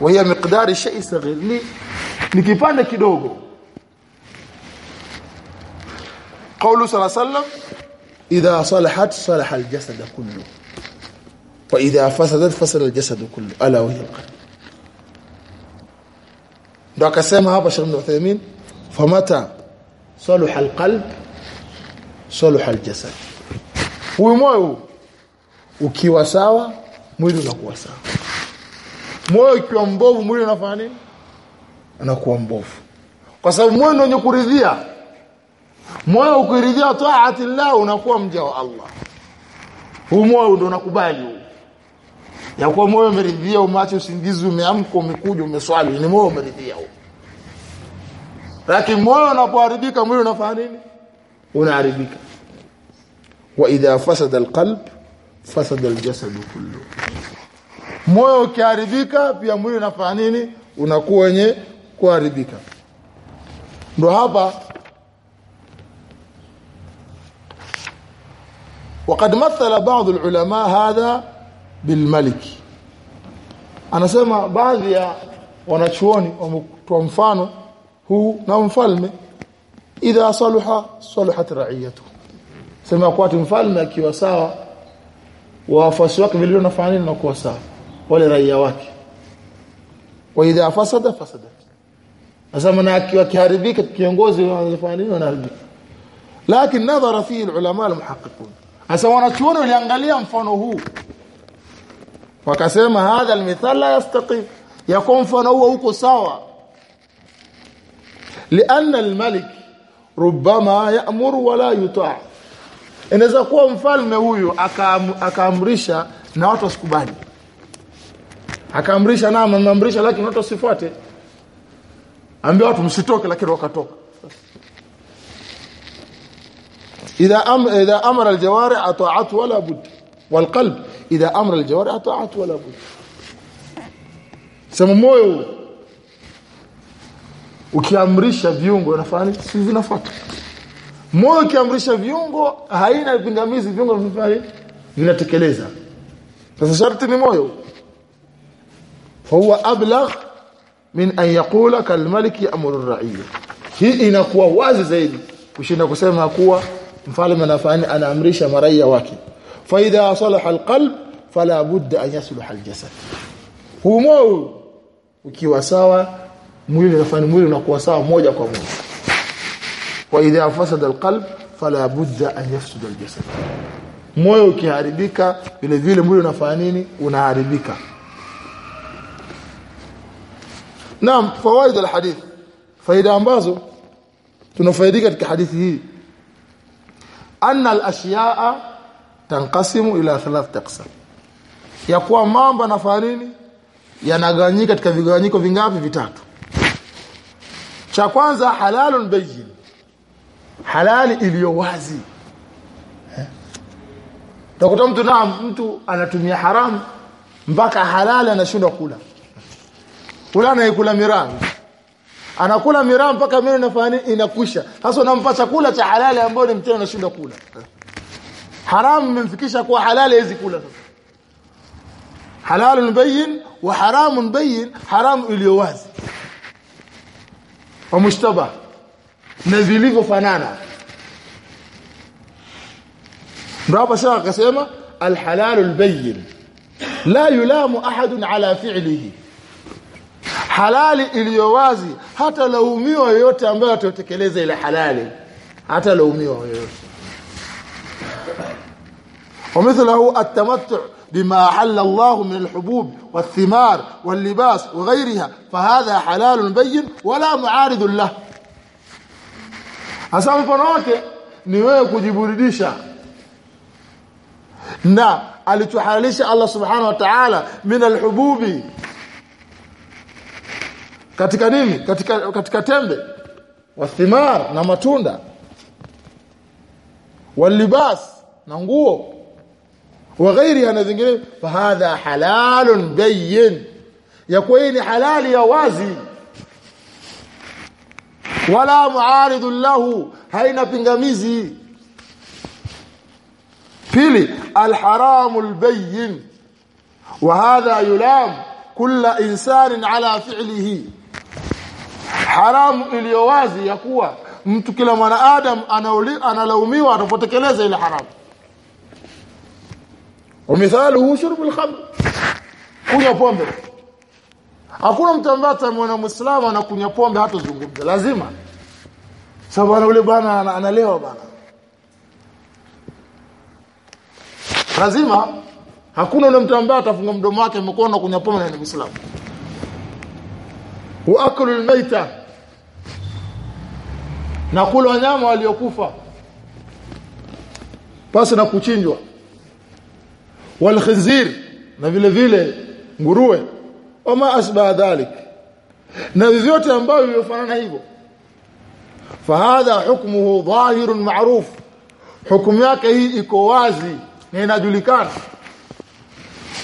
Wa hiya miqdari shay'in saghir. Ni kipande kidogo qawlu sallallahu idha salahat salaha aljasad kullu wa idha fasadat fasada aljasad kullu ala wa hiya ndo akasema hapa Sheikh Ibn famata salaha alqalb salaha aljasad huyu moyo ukiwa sawa mwili unakuwa sawa moyo ukiwa mbovu mwili unafanya nini anakuwa mbovu kwa sababu moyo kuridhia moyo ukiridhia taati llah unakuwa mja wa Allah. Huu moyo ndio unakubali huu. Ya kuwa moyo umeridhia umeacha usingizi umeamka umekuja umeswali ni moyo umeridhia huu. Lakini moyo unapoharibika mwili unafanya nini? Unaharibika. Wa idha fasada alqalb fasada aljasad kullu. Moyo ukiharibika pia mwili unafanya nini? Unakuwa wenye kuharibika. Ndo hapa وقد مثل بعض العلماء هذا بالملك anasema baadhi ya wanachuoni wametoa mfano huu na mfalme idha saluha saluhat ra'iyatu sema kwa mfalme akiwa sawa wafuasi wake vile wanafanya nini na kuwa sawa wale raia wake wa idha fasada fasada nasema na akiwa kiharibika kiongozi wanafanya nini wanaharibika lakini nadhara fihi ulama almuhaqqiqun Sasa wanachuoni waliangalia mfano huu wakasema hadha almithal la yastaqim yakun mfano huo uko sawa لأن الملك ربما يأمر ولا يطاع inaweza kuwa mfalme huyu akaamrisha na watu wasikubali akaamrisha na amamrisha lakini watu wasifuate ambia watu msitoke lakini wakatoka إذا أم إذا أمر الجوارح أطاعته ولا بد والقلب إذا أمر الجوارح أطاعته ولا بد sema moyo ukiamrisha viungo unafanya si vinafuata moyo ukiamrisha viungo haina pingamizi viungo vinafanya vinatekeleza sasa sharti ni moyo فهو أبلغ من أن يقول كالملك يأمر الرعية hii inakuwa wazi zaidi kushinda kusema kuwa mfalme anafanya anaamrisha maraia wake. Fa idha salaha alqalb fala budda an yasluha aljasad. Humo ukiwa sawa mwili unafanya mwili unakuwa sawa moja kwa moja. Wa idha fasada alqalb fala budda an yafsuda aljasad. Moyo ukiharibika vile vile mwili unafanya nini? Unaharibika. Naam fawaid alhadith. Faida ambazo tunafaidika katika hadithi hii anna al-ashya'a tanqasimu ila thalath taqsam ya kuwa mambo yanafanya nini? Yanagawanyika katika vigawanyiko vingapi? Vitatu. Cha kwanza halalun bayyin. Halali iliyo wazi. Utakuta mtu na mtu anatumia haramu mpaka halali anashindwa kula. Kula anayekula miramu. Anakula miramu mpaka mimi nafanya inakwisha. Sasa unampa chakula cha halali ambayo ni mtendo anashindwa kula. Haramu imemfikisha kuwa halali hawezi kula sasa. Halalun bayyin wa haramun bayyin, haramu iliyo wazi. Wa mushtaba na vilivyofanana. ndio hapa shaka akasema alhalalu albayyin la yulamu ahadun ala fi'lihi halali iliyo wazi hata laumiwa yoyote ambaye atatekeleza ile halali hata laumiwa yoyote ومثله التمتع بما حل الله من الحبوب والثمار واللباس وغيرها فهذا حلال بين ولا معارض له hasa mfano wake ni wewe kujiburudisha na alichohalalisha Allah subhanahu wa ta'ala min alhububi katika nini katika katika tembe wathimar na matunda walibas na nguo ghairiha na zingine fahadha halalun bayyin hii ni halali ya wazi wala muaridun lahu haina pingamizi pili alharamu albayyin وهذا يلام كل انسان على فعله haramu iliyo wazi ya kuwa mtu kila mwanadamu analaumiwa anapotekeleza ile haramu ومثاله شرب الخمر kunywa pombe hakuna mtu ambaye atamwona muislamu anakunywa pombe hata zungumza lazima sababu ana ule bwana analewa bwana lazima hakuna ule mtu ambaye atafunga mdomo wake mkono kunywa pombe na ni muislamu wa aklu almaita na kula wanyama waliokufa. Pasi na kuchinjwa. Wal khinzir na vile vile nguruwe. Ama asba dhalik. Na vyote ambavyo vimefanana hivyo. Fahadha hukmuhu dhahirun ma'ruf. Hukumu yake hii iko wazi na inajulikana.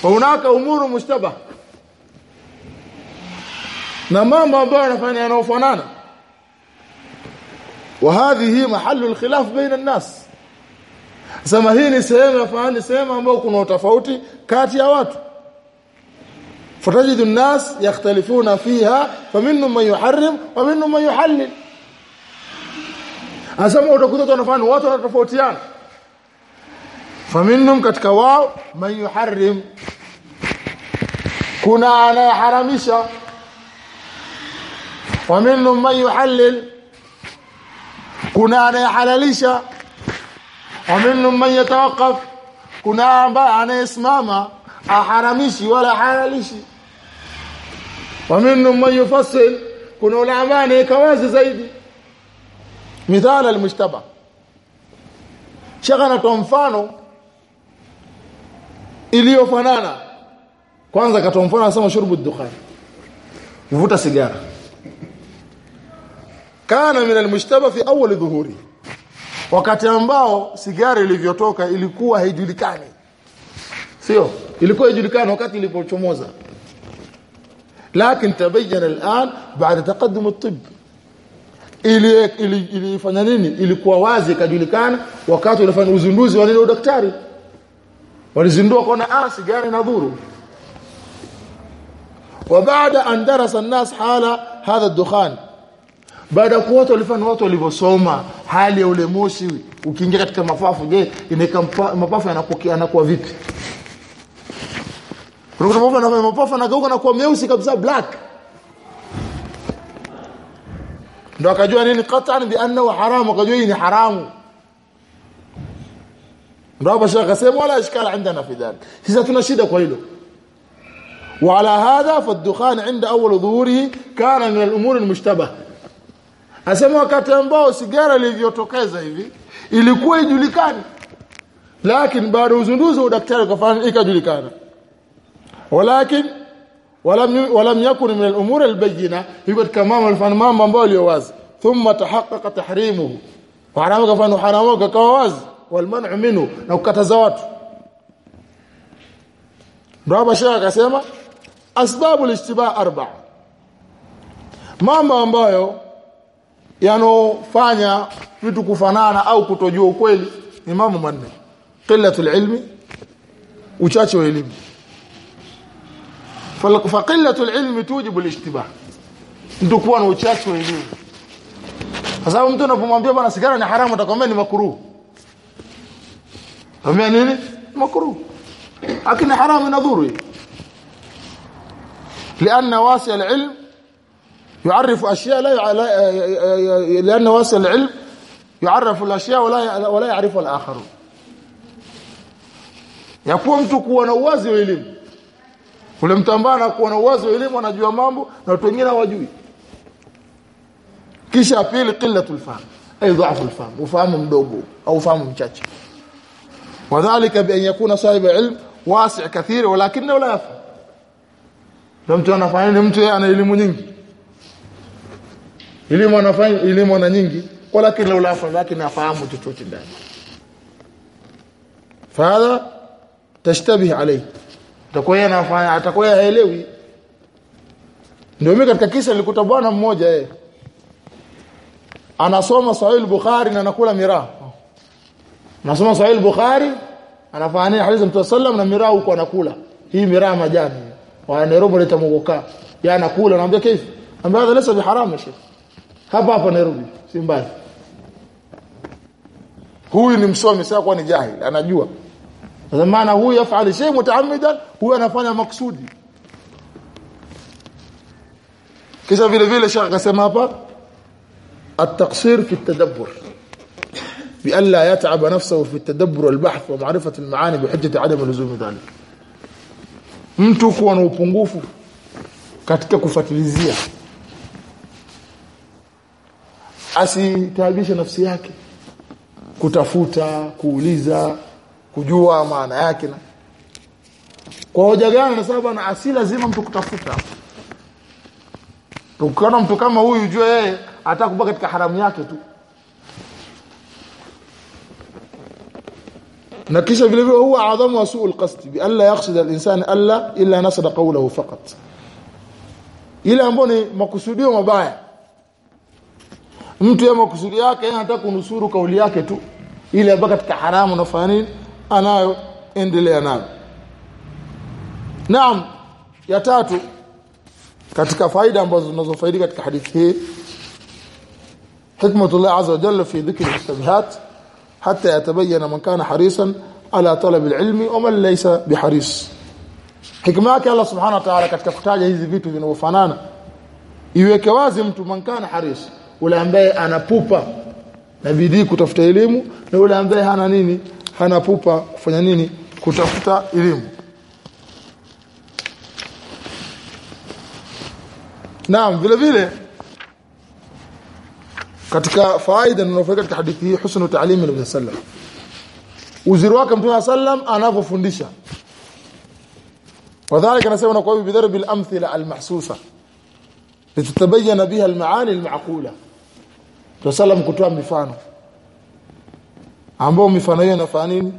Hunaka umuru mustabah na mambo ambayo yanafanya وهذه محل الخلاف بين الناس sema hii ni sehemu yafaani sehemu ambayo kuna utofauti kati ya watu فتجد الناس يختلفون فيها فمنهم من يحرم ومنهم من يحلل asema utakuta tunafanya watu wanatofautiana faminhum katika wao man yuharrim kuna anayeharamisha wa minhum man yuhallil kuna anayehalalisha wa minhum man yatawaqqaf kuna ambaye anayesimama aharamishi wala halalishi wa minhum man yufassil. Kuna ule ambaye anaweka wazi zaidi. Mithala almushtaba shaka natoa mfano iliyofanana. Kwanza katoa mfano anasema shurbu dukhan vuta sigara kana min almushtaba fi awwal dhuhuri wakati ambao sigara ilivyotoka ilikuwa haijulikani sio ilikuwa haijulikani wakati ilipochomoza lakini tabayyana al'an baada taqaddum at-tibb ili ilifanya nini ilikuwa wazi ikajulikana wakati ulifanya uzinduzi wa nini wa daktari walizindua kuona ah sigara inadhuru وبعد ان درس الناس حال هذا الدخان baada kuwa watu walifanya watu walivyosoma hali ya ule moshi ukiingia katika mapafu je inaweka mapafu yanapokea yanakuwa vipi kuna mapafu yanafanya mapafu yanageuka na kuwa meusi kabisa black ndo akajua nini qatan bi annahu haramu akajua hii ni haramu ndo hapa shaka akasema wala ishkala indana fi dhalik sisi tuna shida kwa hilo وعلى هذا فالدخان عند اول ظهوره كان من الامور المشتبه Asema wakati ambao sigara ilivyotokeza hivi ilikuwa ijulikani, lakini baada ya uzinduzi wa daktari ukafanya ikajulikana, walakin walam walam yakun min al-umur al-bayyina, hiyo katika mambo ambayo yaliyo wazi. Thumma tahaqqaqa tahrimuhu, haramu kafanya haramu kakawa wazi, walman'u minhu, na kukataza watu. Baba Shaka akasema asbabu al-ijtiba arba'a, mambo ambayo yanofanya vitu kufanana au kutojua ukweli ni mambo manne qillatu alilmi uchache wa elimu fa qillatu alilmi tujibu alishtibah mtu kuwa na uchache wa elimu kwa sababu mtu anapomwambia bwana sigara ni haramu atakwambia ni makuru Ambia nini? Makuru. Lakini haramu inadhuru. Lianna wasi al-ilm يعرف أشياء لا لأن واسع العلم يعرف الأشياء ولا ولا يعرف الآخر يقوم تكو نواز العلم ولم تنبعنا نكو نواز العلم ونجوا مامبو نتنين وجوي. كيش أبيل قلة الفهم. أي ضعف الفهم. وفهم مدوبو أو فهم مشاش وذلك بأن يكون صاحب علم واسع كثير ولكنه لا يفهم. لم تنفعني لم تنفعني لم تنفعني. Elimu anafanya elimu ana nyingi. Wala la ulafa lakini afahamu chochote ndani. Fadha tashtabih alayhi. Atakuwa anafanya atakuwa haelewi. Ndio mimi katika kisa nilikuta bwana mmoja yeye. Anasoma sahih bukhari na anakula miraa. Anasoma sahih bukhari anafanya hadithi mtume sallam na miraa huko anakula. Hii miraa majani. Wa Nairobi leta mogoka ya anakula naambia kesi ambaye hadha laysa biharam shekhi hapa hapa Nairobi si mbaya huyu ni msomi sasa kwa ni jahil anajua kwa maana huyu yafali shay mutaammidan huyu anafanya maksudi kisha vile vile shekh akasema hapa التقصير في التدبر بأن لا يتعب نفسه في التدبر والبحث ومعرفة المعاني بحجة عدم لزوم ذلك mtu kuwa na upungufu katika kufuatilizia asitaabishe nafsi yake. Kutafuta kuuliza kujua maana yake na. Kwa hoja gani na sababu asi lazima mtu kutafuta. Ukiona mtu kama huyu jua yeye atakuba katika haramu yake tu. Na kisha vile vile huwa adhamu wa su'ul qasd bi alla yaqsid al-insan alla illa nasada qawluhu faqat. Ile ambayo ni makusudio mabaya mtu ya makusudi yake anataka kunusuru kauli yake tu. Ile ambayo katika haramu nafanya nini? Anayo endelea nayo. Naam ya tatu katika faida ambazo tunazofaidi katika hadithi hii hikmatullah azza wa jalla fi dhikri mustabahat hatta yatabayyana man kana harisan ala talab alilmi wa man laysa biharis. Hikma yake Allah subhanahu wa ta'ala katika kutaja hizi vitu vinavyofanana iweke wazi mtu man kana harisan ule ambaye anapupa na bidii kutafuta elimu na ule ambaye hana nini hana pupa kufanya nini kutafuta elimu. Naam vile vile katika faida ninayofaida katika hadithi hii husnu ta'lim ibn sallam uzuri wake mtume sallam anavyofundisha. Wadhālika anasema na kwa bidharbi al-amthila al-mahsusa biha al-maani al-ma'qula tusalam kutoa mifano. Ambao mifano hiyo inafanya nini?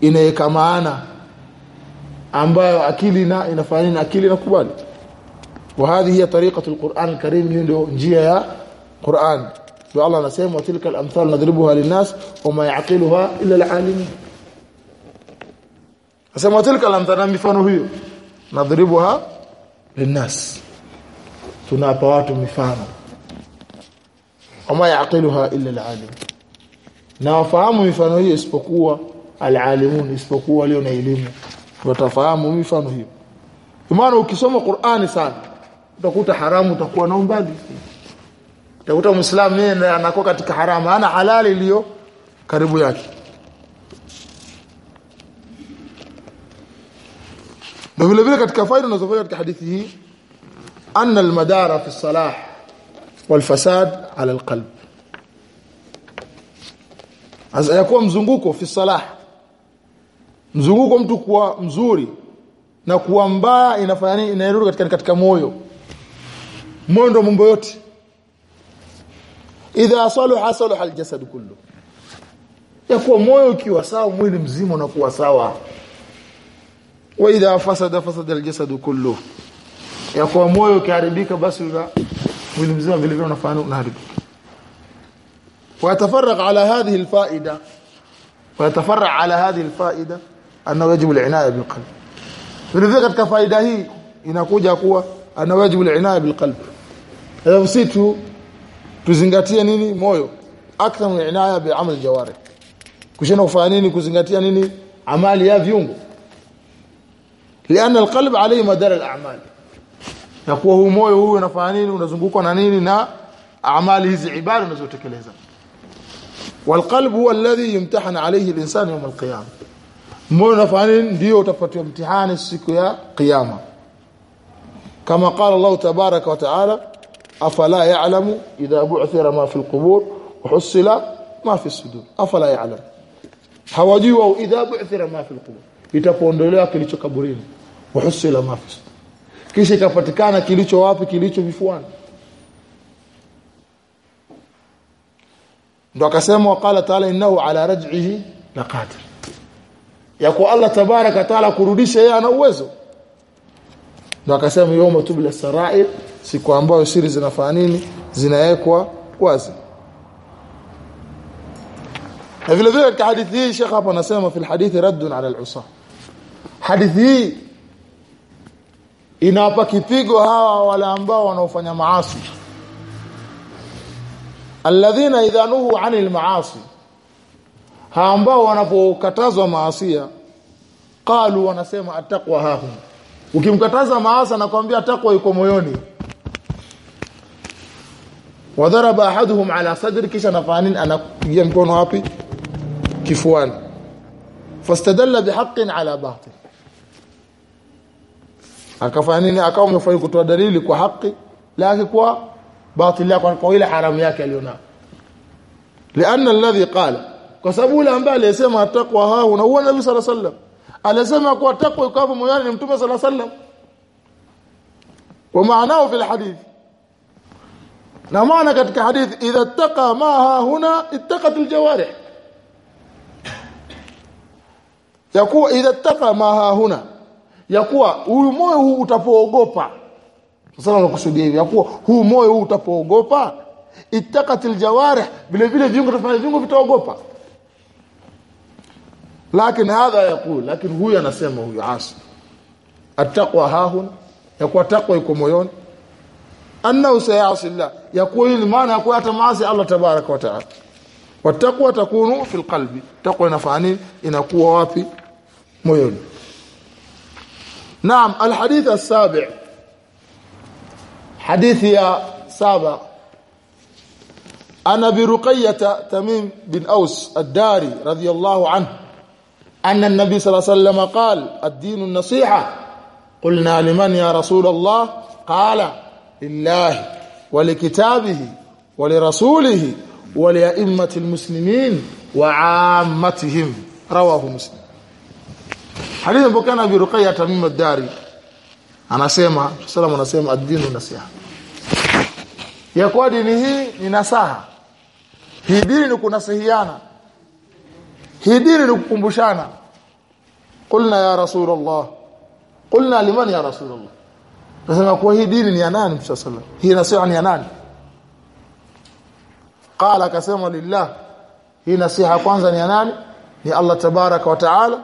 Inaweka maana ambayo akili na inafanya nini? Akili inakubali. Wa hadhihi hiya tariqatu alquran alkarim hiyo ndio njia ya Qur'an. Ndio Allah anasema tilka alamthal nadribuha linnas wama yaqiluha illa alalimin. Asema tilka alamthal mifano hiyo. Nadribuha linnas. Tunapa watu mifano wama yaqiluha illa alalim na wafahamu mifano hiyo isipokuwa alalimun isipokuwa walio na elimu. Watafahamu mifano hiyo. Maana ukisoma Qur'ani sana utakuta haramu utakuwa na umbali. Utakuta muislamu yeye anakuwa katika haramu. Ana halali iliyo karibu yake. Na vile vile katika faida unazofanya katika hadithi hii anna almadara fi salah والفساد على القلب hasa yakuwa mzunguko fi salah mzunguko mtu kuwa mzuri na kuwa mbaya inafanya nini inarudi katika katika moyo moyo ndo mambo yote idha salaha salaha aljasad kullu yakuwa moyo ukiwa sawa mwili mzima unakuwa sawa wa idha fasada fasada aljasad kullu yakuwa moyo ukiharibika basi mwili mzima vile vile unafanya unaharibika ويتفرغ على هذه الفائده ويتفرع على هذه الفائده انه يجب العنايه بالقلب vile vile katika faida hii inakuja kuwa ana wajibu al-inaya bil qalb hivyo si tu tuzingatie nini moyo akthar min inaya bi amal jawari kushana kufanya nini kuzingatia nini amali ya viungo liana alqalb alayhi madar al-a'mal yakuwa huu moyo huu unafanya nini unazungukwa na nini na amali hizi ibada unazotekeleza والقلب هو الذي يمتحن عليه الانسان يوم القيامه moyo unafanya nini ndio utapatiwa mtihani siku ya kiyama kama qala Allah tabaraka wa taala afala ya'lamu idha bu'thira ma fi al-qubur wa husila ma fi as-sudur afala ya'lam hawajui wa idha bu'thira ma fi al-qubur itapoondolewa kilicho kaburini wa husila ma fi kisha ikapatikana kilicho wapi? Kilicho vifuani. Ndo akasema waqala taala innahu ala raj'ihi laqadir ya Allah tabaraka taala kurudisha yeye ana uwezo. Ndo akasema yawma tubla sarair siku ambayo siri zinafanya nini? Zinawekwa wazi. Na vile vile katika hadithi hii Sheikh hapa anasema fi hadithi raddun ala al-usa hadithi hii inawapa kipigo hawa wale ambao wanaofanya maasi. Alladhina idha nuhu anil maasi. Hawa ambao wanapokatazwa maasia qalu wanasema ataqwa hahu ukimkataza maasi anakuambia takwa iko moyoni. Wadharaba ahaduhum ala sadri kisha nafanin anapigia mkono wapi? Kifuani. Fastadalla bihaqqin ala batil akafanya nini? Akawa umefanya kutoa dalili kwa haki lakini kwa batili yake kwa ile haramu yake alionao lianna alladhi qala kwa sababu yule ambaye alisema takwa hao na huwa nabii sallallahu alaihi wasallam. Alisema kwa takwa iko hapo moyoni ni mtume sallallahu alaihi wasallam. Wa maanao fi alhadith na maana katika hadith idha ittaqa ma ha huna ittaqat aljawarih. Yakuwa idha ittaqa ma ha yakuwa huyu moyo huu utapoogopa. Sasa nakusudia hivi ya kuwa huu moyo huu utapoogopa? Ittaqat jawarih vile vile viungo tafanya viungo vitaogopa. Lakini hadha yakul lakini huyu anasema huyu asi attaqwa ya kuwa takwa iko moyoni. Annahu sayasi Allah yakuwa hii maana yakuwa hata maasi Allah tabaraka wa taala. Wattaqwa takunu fil qalbi. Taqwa inafanya inakuwa wapi? Moyoni naam alhadith as-sabi' حديث يا سابع. أنا برقية تميم بن أوس الداري رضي الله عنه أن النبي صلى الله عليه وسلم قال الدين النصيحة. قلنا لمن يا رسول الله؟ قال لله ولكتابه ولرسوله ولأئمة المسلمين وعامتهم. رواه مسلم. hadithi mpokana na Ruqayyah Tamim ad-Dari. Anasema sallam anasema ad-dinu nasiha. Ya kwa dini hii ni nasaha. Hii dini ni kunasihiana. Hii dini ni kukumbushana. Qulna ya rasulullah. Qulna liman ya rasulullah? Nasema kwa hii dini ni ya nani mtume sallam? Hii nasiha ni ya nani? Qala kasema lillah. Hii nasiha kwanza ni ya nani? Ni Allah tabaraka wa taala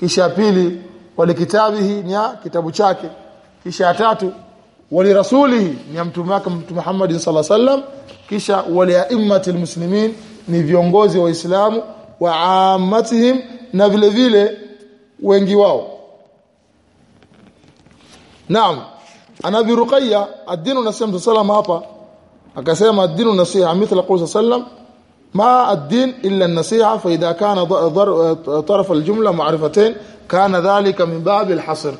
kisha pili walikitabihi ni kitabu chake. Kisha tatu wali rasulihi ni mtume wake mtume Muhammad sallallahu alaihi wasallam. Kisha wali almuslimin muslimin ni viongozi wa Uislamu wa ammatihim na vile vile wengi wao. Naam ana bi Ruqayya ad-dinu nasihah sallam hapa akasema ad-dinu nasiha mithla qul sallam ما الدين إلا النصيحة فإذا كان طرف الجملة معرفتين كان ذلك من باب الحصر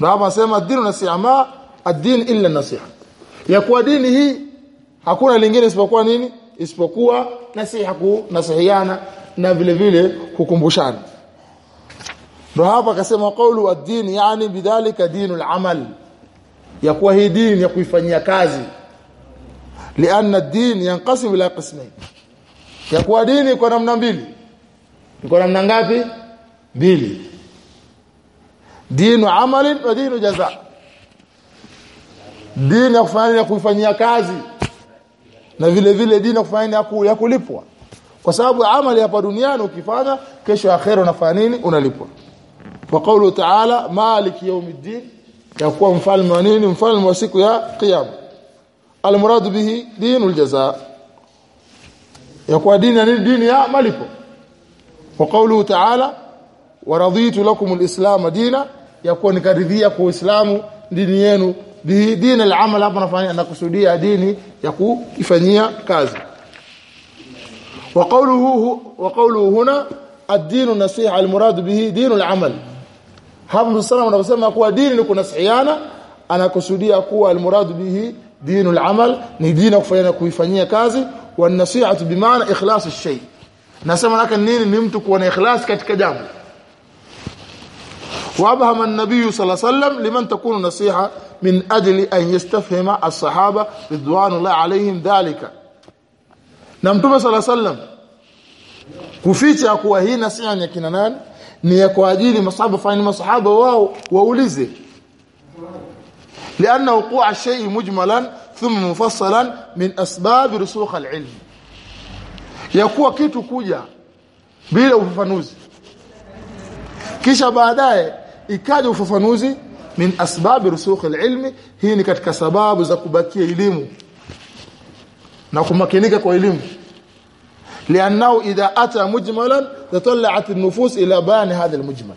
نعم سيما الدين نصيحة ما الدين إلا النصيحة يكوى ديني hii hakuna lingine isipokuwa nini isipokuwa nasiha ku nasihiana na vile vile kukumbushana ndio hapa akasema qawlu ad-din yani bidhalika dinul amal yakuwa hii dini ya kuifanyia kazi lianna din yanqasim ila qismayn. Ya kuwa dini kwa namna mbili. Iko namna ngapi? Mbili. Dinu amalin wa dinu jaza. Dini ya kufanya kuifanyia kazi. Na vile vile dini ya kufanya ya kulipwa. Kwa sababu amali hapa duniani ukifanya kesho akhera unafanya nini? Unalipwa. Wa qawlu ta'ala maliki yawmiddin ya kuwa mfalme wa nini? Mfalme wa siku ya kiyama almurad bihi dinul jazaa yakuwa dini ni dini ya malipo. Wa qawluhu ta'ala waraditu lakum alislam dina. Yakuwa nikaridhia kwa uislamu dini yenu. Bihi dini al-amal hapa nafanya nakusudia dini ya kuifanyia kazi. Wa qawluhu wa qawluhu huna ad-din an-nasiha al-murad bihi din al-amal. Hapa msalamu anaposema kuwa dini ni kunasihiana anakusudia kuwa al-murad bihi دين العمل ni dini ya kufanya kuifanyia kazi wa nasihatu bimaana ikhlas ash-shay nasema laka nini ni mtu kuwa na ikhlas katika jambo وابهم النبي صلى الله عليه وسلم لمن تكون نصيحه من اجل ان يستفهم الصحابه رضوان الله عليهم ذلك na mtume sala sallam kuficha kuwa hii nasiha ni ya kina nani ni ya kwa ajili masahaba fani masahaba wao waulize لأن وقوع الشيء مجملا ثم مفصلا من أسباب رسوخ العلم yakuwa kitu kuja bila ufafanuzi kisha baadaye ikaja ufafanuzi min asbab rusukh alilmi hii ni katika sababu za kubakia elimu na kumakinika kwa elimu lianao idha ata mujmalan tatalla'at an-nufus ila bayan hadha al-mujmal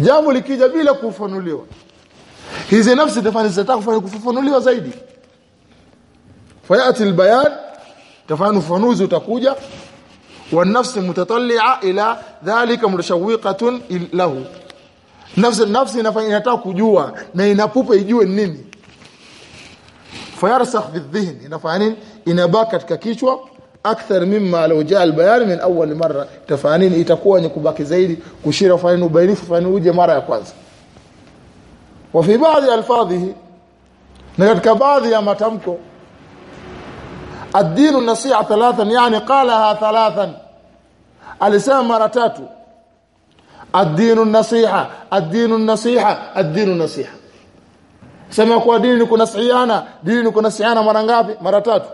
jambo likija bila kufafanuliwa hizi nafsi tafani zitataka kufanya kufafanuliwa zaidi fayati albayan tafani ufafanuzi utakuja والنفس متطلعه الى ذلك متشوقه له nafsi nafsi inafanya inataka kujua na inapupa ijue nini fayarsakh fi dhihn inafanya nini inabaki katika kichwa akthar mimma law jaa albayan min awwal marra tafanini itakuwa ni kubaki zaidi kushira fani ubainifu fani uje mara ya kwanza wa fi baadhi alfadhihi na katika baadhi ya matamko ad-din an-nasiha thalathan yani qalaha thalathan alisema mara tatu ad-din an-nasiha ad-din an-nasiha ad-din an-nasiha sema kwa dini kunasihiana dini kunasihiana mara ngapi? Mara tatu.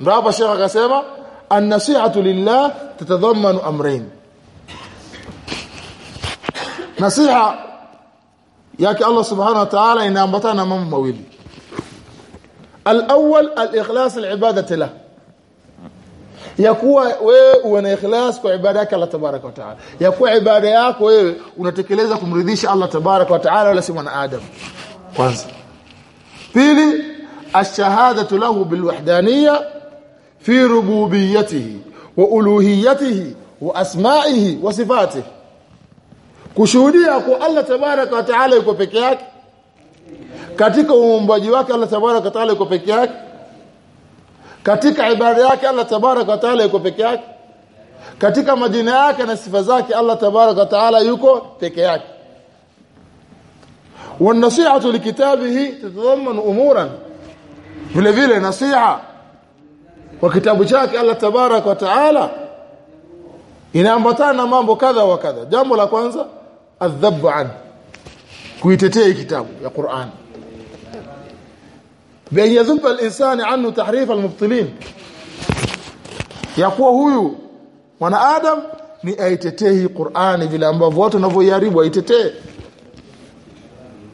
Ndio hapa shekha akasema an-nasihatu lillah tatadhammanu amrayn. Nasiha yake Allah subhanahu wa ta'ala inaambatana na mambo mawili al-awwal al-ikhlas al-ibadati lahu ya kuwa wewe uwe na ikhlas kwa ibada yake Allah tabaraka wa taala ya kuwa ibada yako wewe unatekeleza kumridhisha Allah tabaraka wa taala wala si mwanadamu kwanza pili ash-shahadatu lahu bilwahdaniyya fi rububiyyatihi wa uluhiyyatihi wa asma'ihi wa sifatihi kushuhudia kwa Allah tabaraka wa taala yuko peke yake katika uumbaji wake Allah tabaraka wa taala yuko peke yake katika ibada yake Allah tabaraka wa taala yuko peke yake katika majina yake na sifa zake Allah tabaraka wa taala yuko peke yake والنصيحه لكتابه تتضمن امورا vile vile nasiha kwa kitabu chake Allah tabaraka wa taala inaambatana na mambo kadha wa kadha jambo la kwanza adhabu an kuitetea kitabu ya Qur'an بأن يذب الإنسان عنه تحريف المبطلين yakuwa huyu mwanadamu ni aitetee hii Qur'ani vile ambavyo watu wanavyoiharibu aitetee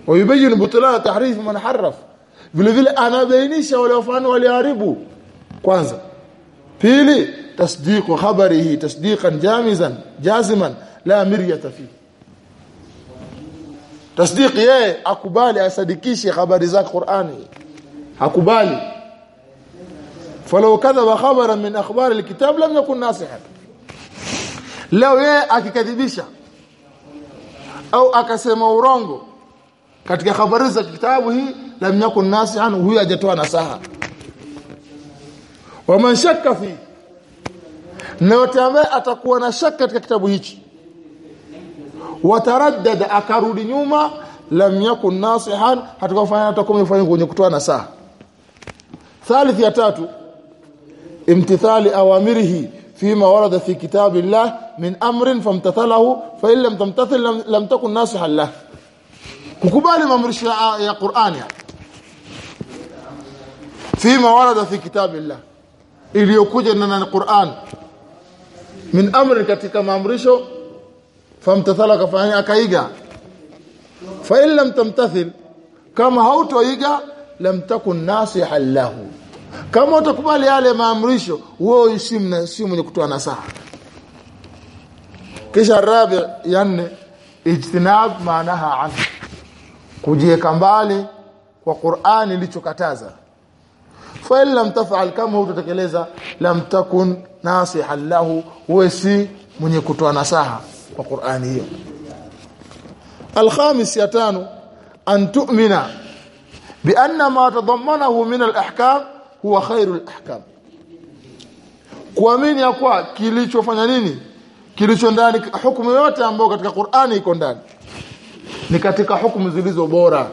wayubayyin butlan tahrif man harraf vile vile anabainisha wale wafano waliharibu kwanza pili tasdiq khabarihi tasdiqan jamizan jaziman la miryata fi tasdiq yeye akubali asadikishe habari za Qur'ani. Hakubali falau kadhaba khabara min akhbar alkitab lam yakun nasihan. Leo yeye akikadhibisha au akasema urongo katika habari za kitabu hii lam yakun nasihan huyu hajatoa nasaha. Waman shakka fi na yote ambaye atakuwa na shaka katika kitabu hichi وتردد اكرد نيوما لم يكن ناصحا. حتكفاني حتكم يفاني كوني كتوا نسا ثالث يا تاتو امتثال أوامره فيما ورد في كتاب الله من أمر فامتثله فإن لم تمتثل لم, لم تكن ناصحا له. ككبال ما امرش يا قرآن فيما ورد في كتاب الله. اللي يكوجنا القران من أمر كتابه ما امرشه famtathala akafanya akaiga. Fa in lam tamtathil kama hautoiga lam takun nasihan lahu. Kama utakubali yale maamrisho wewe si si mwenye kutoa nasaha. Kisha rabi yanne ijtinab maanaha an kujieka mbali kwa Qur'ani ilichokataza. Fa in lam taf'al kama utatekeleza lam takun nasihan lahu wewe si mwenye kutoa nasaha kwa Qur'ani hiyo. Alkhamis ya tano an tu'mina bi anna ma tadammanahu min alahkam huwa khairul ahkam. Kuamini ya kwa kilichofanya nini? Kilicho ndani hukumu yote ambayo katika Qur'ani iko ndani. Ni katika hukumu zilizo bora.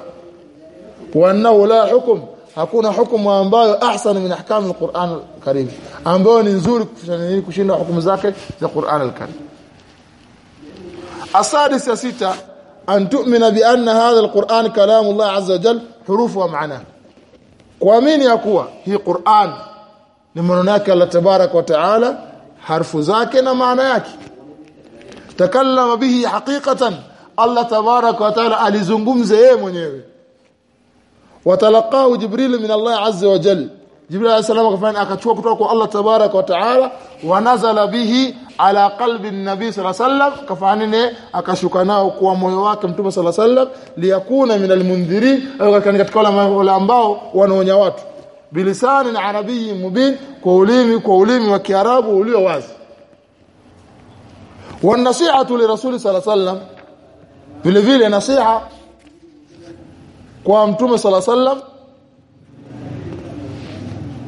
Wanao la hukm hakuna hukumu ambayo ahsan min ahkam alquran alkarim. Ambayo ni nzuri kushinda hukumu zake za Qur'an alkarim asadis ya sita an tu'mina bi anna hadha alquran الله عز azza حروف maana kuamini ya kuwa hii Qur'an ni maneno yake Allah tabarak wa taala harfu zake na maana yake. Takallama bihi haqiqatan Allah tabarak wa taala alizungumza yeye mwenyewe. Watalaqahu jibril min Allah azza wa jibril alayhi salamu akafanya akachukua kutoka kwa Allah tabaraka wa taala wa nazala bihi ala qalbi an-nabi sallallahu alayhi wasallam akashuka nao kwa moyo wake mtume sallallahu alayhi wasallam liyakuna min al-mundhirin katika wale ambao wanaonya watu. Bilisani arabiy mubin kwa ulimi kwa ulimi wa kiarabu ulio wazi. Wa nasihatu li lirasuli sallallahu alayhi wasallam vile vile nasiha kwa mtume sala sallam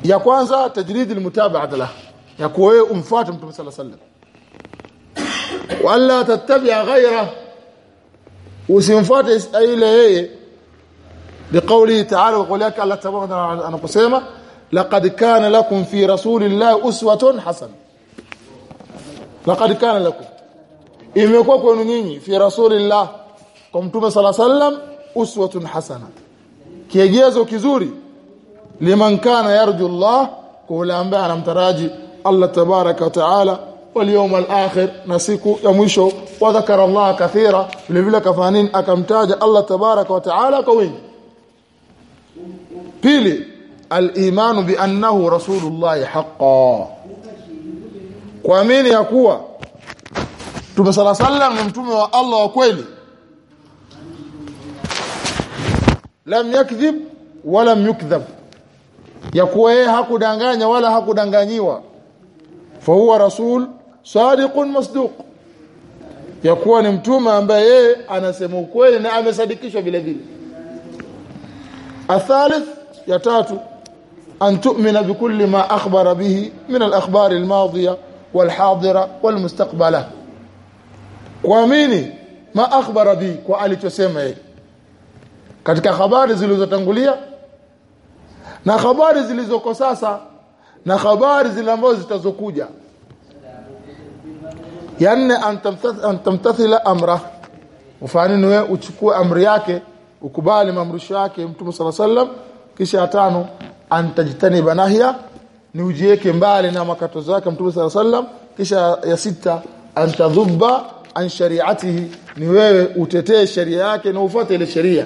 ya kwanza tajrid almutaba'at lah ya kuwa wewe umfuate mtume sala sallam wala tattabi'a ghayra usimfuate ile yeye biqawli ta'ala wa qawli Allah tabaraka anaposema laqad kana lakum fi rasulillahi uswatun hasana laqad kana lakum imekuwa kwenu nyinyi fi rasulillah kwa mtume sala sallam uswatun hasana kiegezo kizuri liman kana yarju Allah kwa ambaye anamtaraji Allah tabaraka wa taala na siku ya mwisho wa dhakara Allah kathira vile vile kafanin akamtaja Allah tabaraka wa taala kwa wingi. Pili al-iman bi annahu rasulullah haqqan kuamini ya kuwa Mtume sala ni mtume wa Allah wa kweli. Lam yakdhib wala yukdhab ya kuwa yeye hakudanganya wala hakudanganyiwa. Fa huwa rasul sadiqun masduq. Ya kuwa ni mtume ambaye yeye anasema ukweli na amesadikishwa vile vile. Athalith ya tatu an tu'mina bikulli ma akhbara bihi min al-akhbar al-madiya wal-hadira wal-mustaqbala. Kuamini ma akhbara bihi kwa alichosema yeye. Katika habari zilizotangulia na habari zilizoko sasa na habari zile ambazo zitazokuja. Yanne antamtathila amra. Ufanini wewe? Uchukue amri yake ukubali maamrisho yake mtume sala sallam kisha ya tano antajtaniba banahia ni ujieke mbali na makatozo yake mtume sala sallam kisha ya sita antadhubba an shari'atihi. Ni wewe utetee sheria yake na ufuate ile sheria.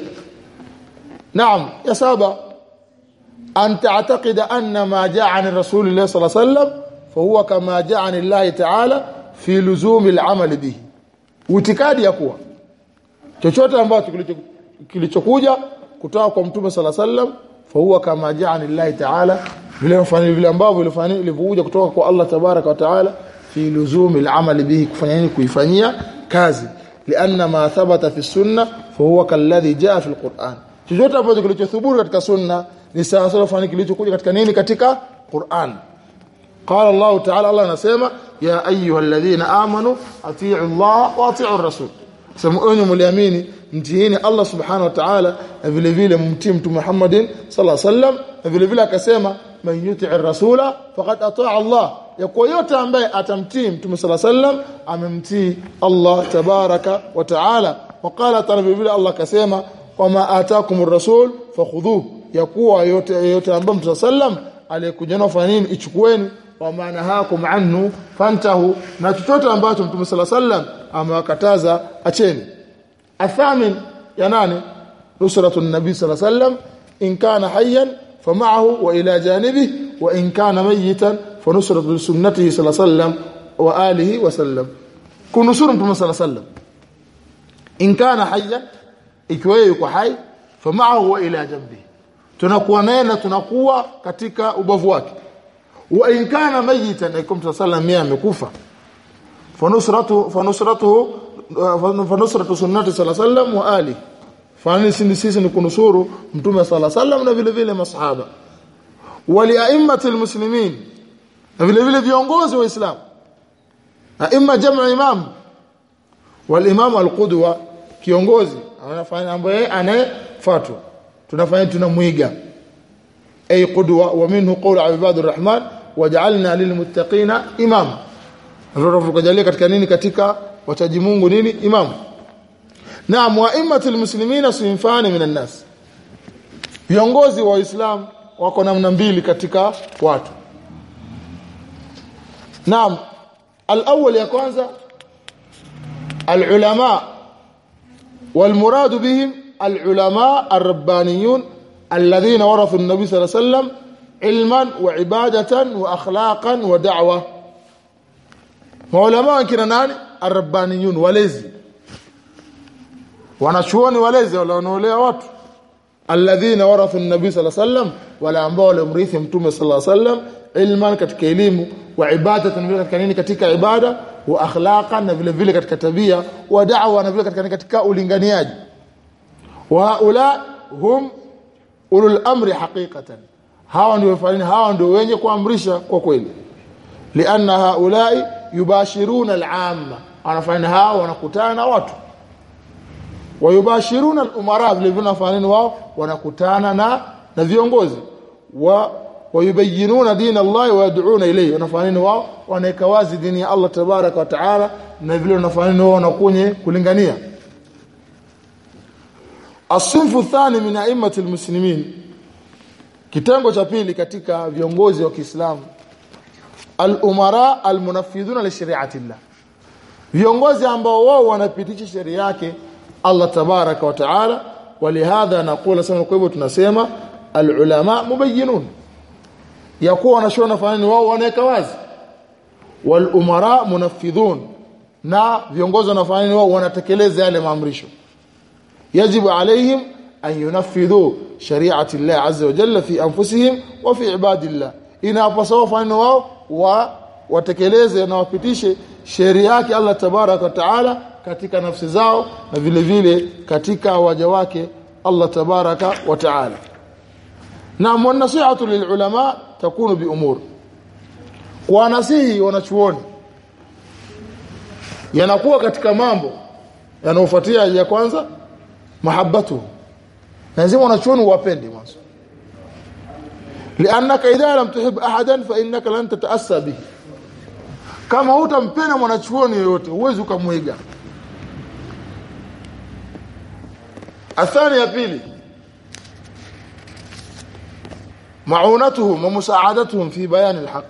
Naam ya saba أن تعتقد أن ما جاء عن الرسول الله صلى الله عليه وسلم فهو كما جاء عن الله تعالى في لزوم العمل به utikadi ya kuwa chochote ambacho kilichokuja kutoka kwa mtume sala sallam fa huwa kama jaa lillahi ta'ala vile mfano vile ambavyo vilifanya ilivyokuja kutoka kwa Allah tabaraka wa taala fi luzumi al-amali bihi kufanya nini kuifanyia kazi lianna ma thabata fi sunna fa huwa kalladhi jaa fi al-Qur'an chochote ambacho kilichothubutu katika sunna ni sawa sawa fani kilichokuja katika nini katika Qur'an qala Allah ta'ala Allah anasema ya ayyuhalladhina amanu atii'u Allah wa atii'u ar-rasul sema enyi mliamini mtiini Allah subhanahu wa ta'ala na vile vile mtii mtume Muhammadin sallallahu alaihi wasallam na vile vile akasema man yuti'i ar-rasula faqad ata'a Allah ya kwa yote ambaye atamtii mtume sallallahu alaihi wasallam amemtii Allah tabaraka wa ta'ala وقال تعالى Allah akasema wama atakumur rasul fakhudhuhu ya kuwa yote yote ambayo mtume aliyekuja nao fanya nini? Ichukueni wa manahakum anhu fantahu na chochote ambacho mtume sallam amewakataza acheni. Athamin ya nane nusratu nabii sallam in kana hayyan fama'ahu wa ila janibihi wa in kana mayitan fanusratu sunnatihi sallam wa alihi wa sallam. Kunusuru mtume sallam in kana hayyan ikiwa yuko hai fama'ahu wa ila jambihi tunakuwa naye na tunakuwa katika ubavu wake. Wa in kana mayitan ikum sallam yeye amekufa. Fanusratu fanusratu fanusratu sunnati sallam wa ali. Fani sisi ni kunusuru mtume sallam na vile vile masahaba. Wali aimmatil muslimin na vile vile viongozi wa Islam. Aima jamu imam. Wal imam al qudwa kiongozi anafanya ambaye anayefuatwa tunafanya tunamwiga ay qudwa wa minhu qawlu ibadur rahman waj'alna lilmuttaqina imama ndio tukajalia katika nini katika wachaji Mungu nini imam naam wa immatul muslimina sinfani minan nas viongozi wa Uislamu wako namna mbili katika watu naam al-awwal ya kwanza al-ulama والمراد بهم العلماء الربانيون الذين ورثوا النبي صلى الله عليه وسلم علما وعبادة وأخلاقا ودعوة. فعلماء كنا ناني الربانيون وليزي. ونشواني وليزي ولا نولي وات الذين ورثوا النبي صلى الله عليه وسلم ولا أنبوا لمريثهم توم صلى الله عليه وسلم علما كتكيليم وعبادة كنين كتك عبادة وأخلاقا نفل فيل كتكتبية ودعوة نفل كتكتك أولنغانياجي wa haula hum ulul amri haqiqatan. Hawa ndio wafanyeni hawa ndio wenye kuamrisha kwa kweli. Lianna haulai yubashiruna al-amma. Wanafanya hao wanakutana na watu. Wayubashiruna al-umara vile vile wao? Wanakutana na na viongozi. Wa wayubayinuna dini Allah wa yad'una ilayhi. Wao? Wanaeka wazi dini ya Allah tabaraka wa taala na vile wanafanya wao wanakunye kulingania asinfu thani min aimmatil al-muslimin kitengo cha pili katika viongozi wa Kiislamu. Al-umara al-munaffidhuna li viongozi ambao wao wanapitisha sheria yake Allah tabaraka wa taala walihadha naqula sana kwa hivyo tunasema al-ulama mubayyinun. Yakuwa wanashona fanani wao wanaweka wazi. Wal umara munaffidhun. Na viongozi wanafanya wao wanatekeleza yale maamrisho yajibu عليهم أن ينفذوا shari'ati الله عز وجل في fi وفي عباد الله. inapaswa wafanye wao wa watekeleze na wapitishe sheria yake Allah tabaraka wa taala katika nafsi zao na vile vile katika waja wake Allah tabaraka wa taala na mwanasihatu lilulama takunu bi umur kwa nasihi wanachuoni yanakuwa katika mambo yanayofuatia ya kwanza mahabbatu. Lazima wanachuoni uwapende mwanzo. Lianaka idha lam tuhib ahadan fa innaka lan tata'assa bihi. Kama hutampenda mwanachuoni yoyote uwezi ukamwiga. Athani ya pili. Maunatuhum wa musaadatuhum fi bayan alhaq.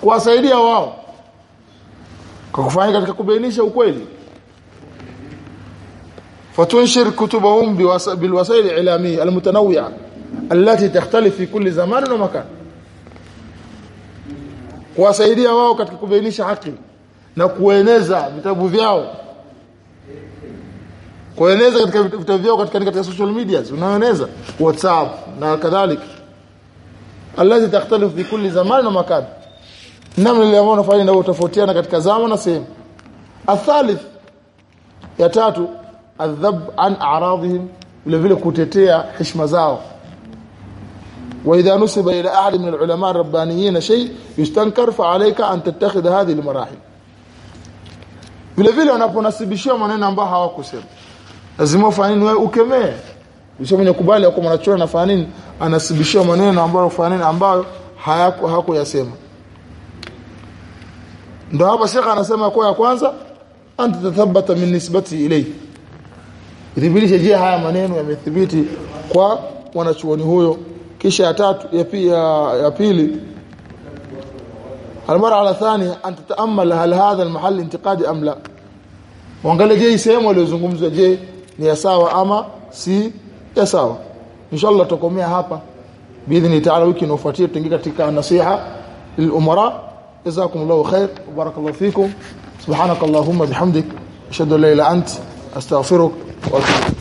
Kuwasaidia wao. Kwa kufanya katika kubainisha ukweli. fatunshir kutubahum bilwasail ilamiyya almutanawwi'a التي تختلف في كل زمان ومكان kuwasaidia wao katika kubainisha haki na kueneza vitabu vyao kueneza katika vitabu vyao katika katika social media unaeneza whatsapp na kadhalika alladhi takhtalifu fi kulli zaman na makan namna ile ambayo unafanya ndio tofautiana katika zama na sehemu athalith ya tatu adhab an a'radhihim vile vile kutetea heshima zao wa idha nusiba ila ahad min alulama rabbaniyin shay yustankar fa alayka an tattakhidha hadhihi almarahil vile vile wanaponasibishia maneno ambayo hawakusema lazima ufanye wewe ukemee usio mwenye kubali kwa mwanachuo anafanya nini anasibishia maneno ambayo fanya ambayo hayako hakuyasema ndio hapa shekha anasema kwa ya kwanza anta tathabbata min nisbati ilayhi ithibitishe je haya maneno yamethibiti kwa mwanachuoni huyo kisha ya tatu ya, pi, ya, ya pili المرحله الثانيه ان تتامل هل هذا المحل انتقادي ام لا waangalie je sehemu aliyozungumzwa je ni ya sawa ama si ya sawa inshallah tutakomea hapa باذن تعالى wiki inayofuatia tutaingia katika nasiha lilumara jazakumullahu khair barakallahu fikum subhanakallahumma bihamdik ashhadu an la ilaha illa ant astaghfiruka wa Otro.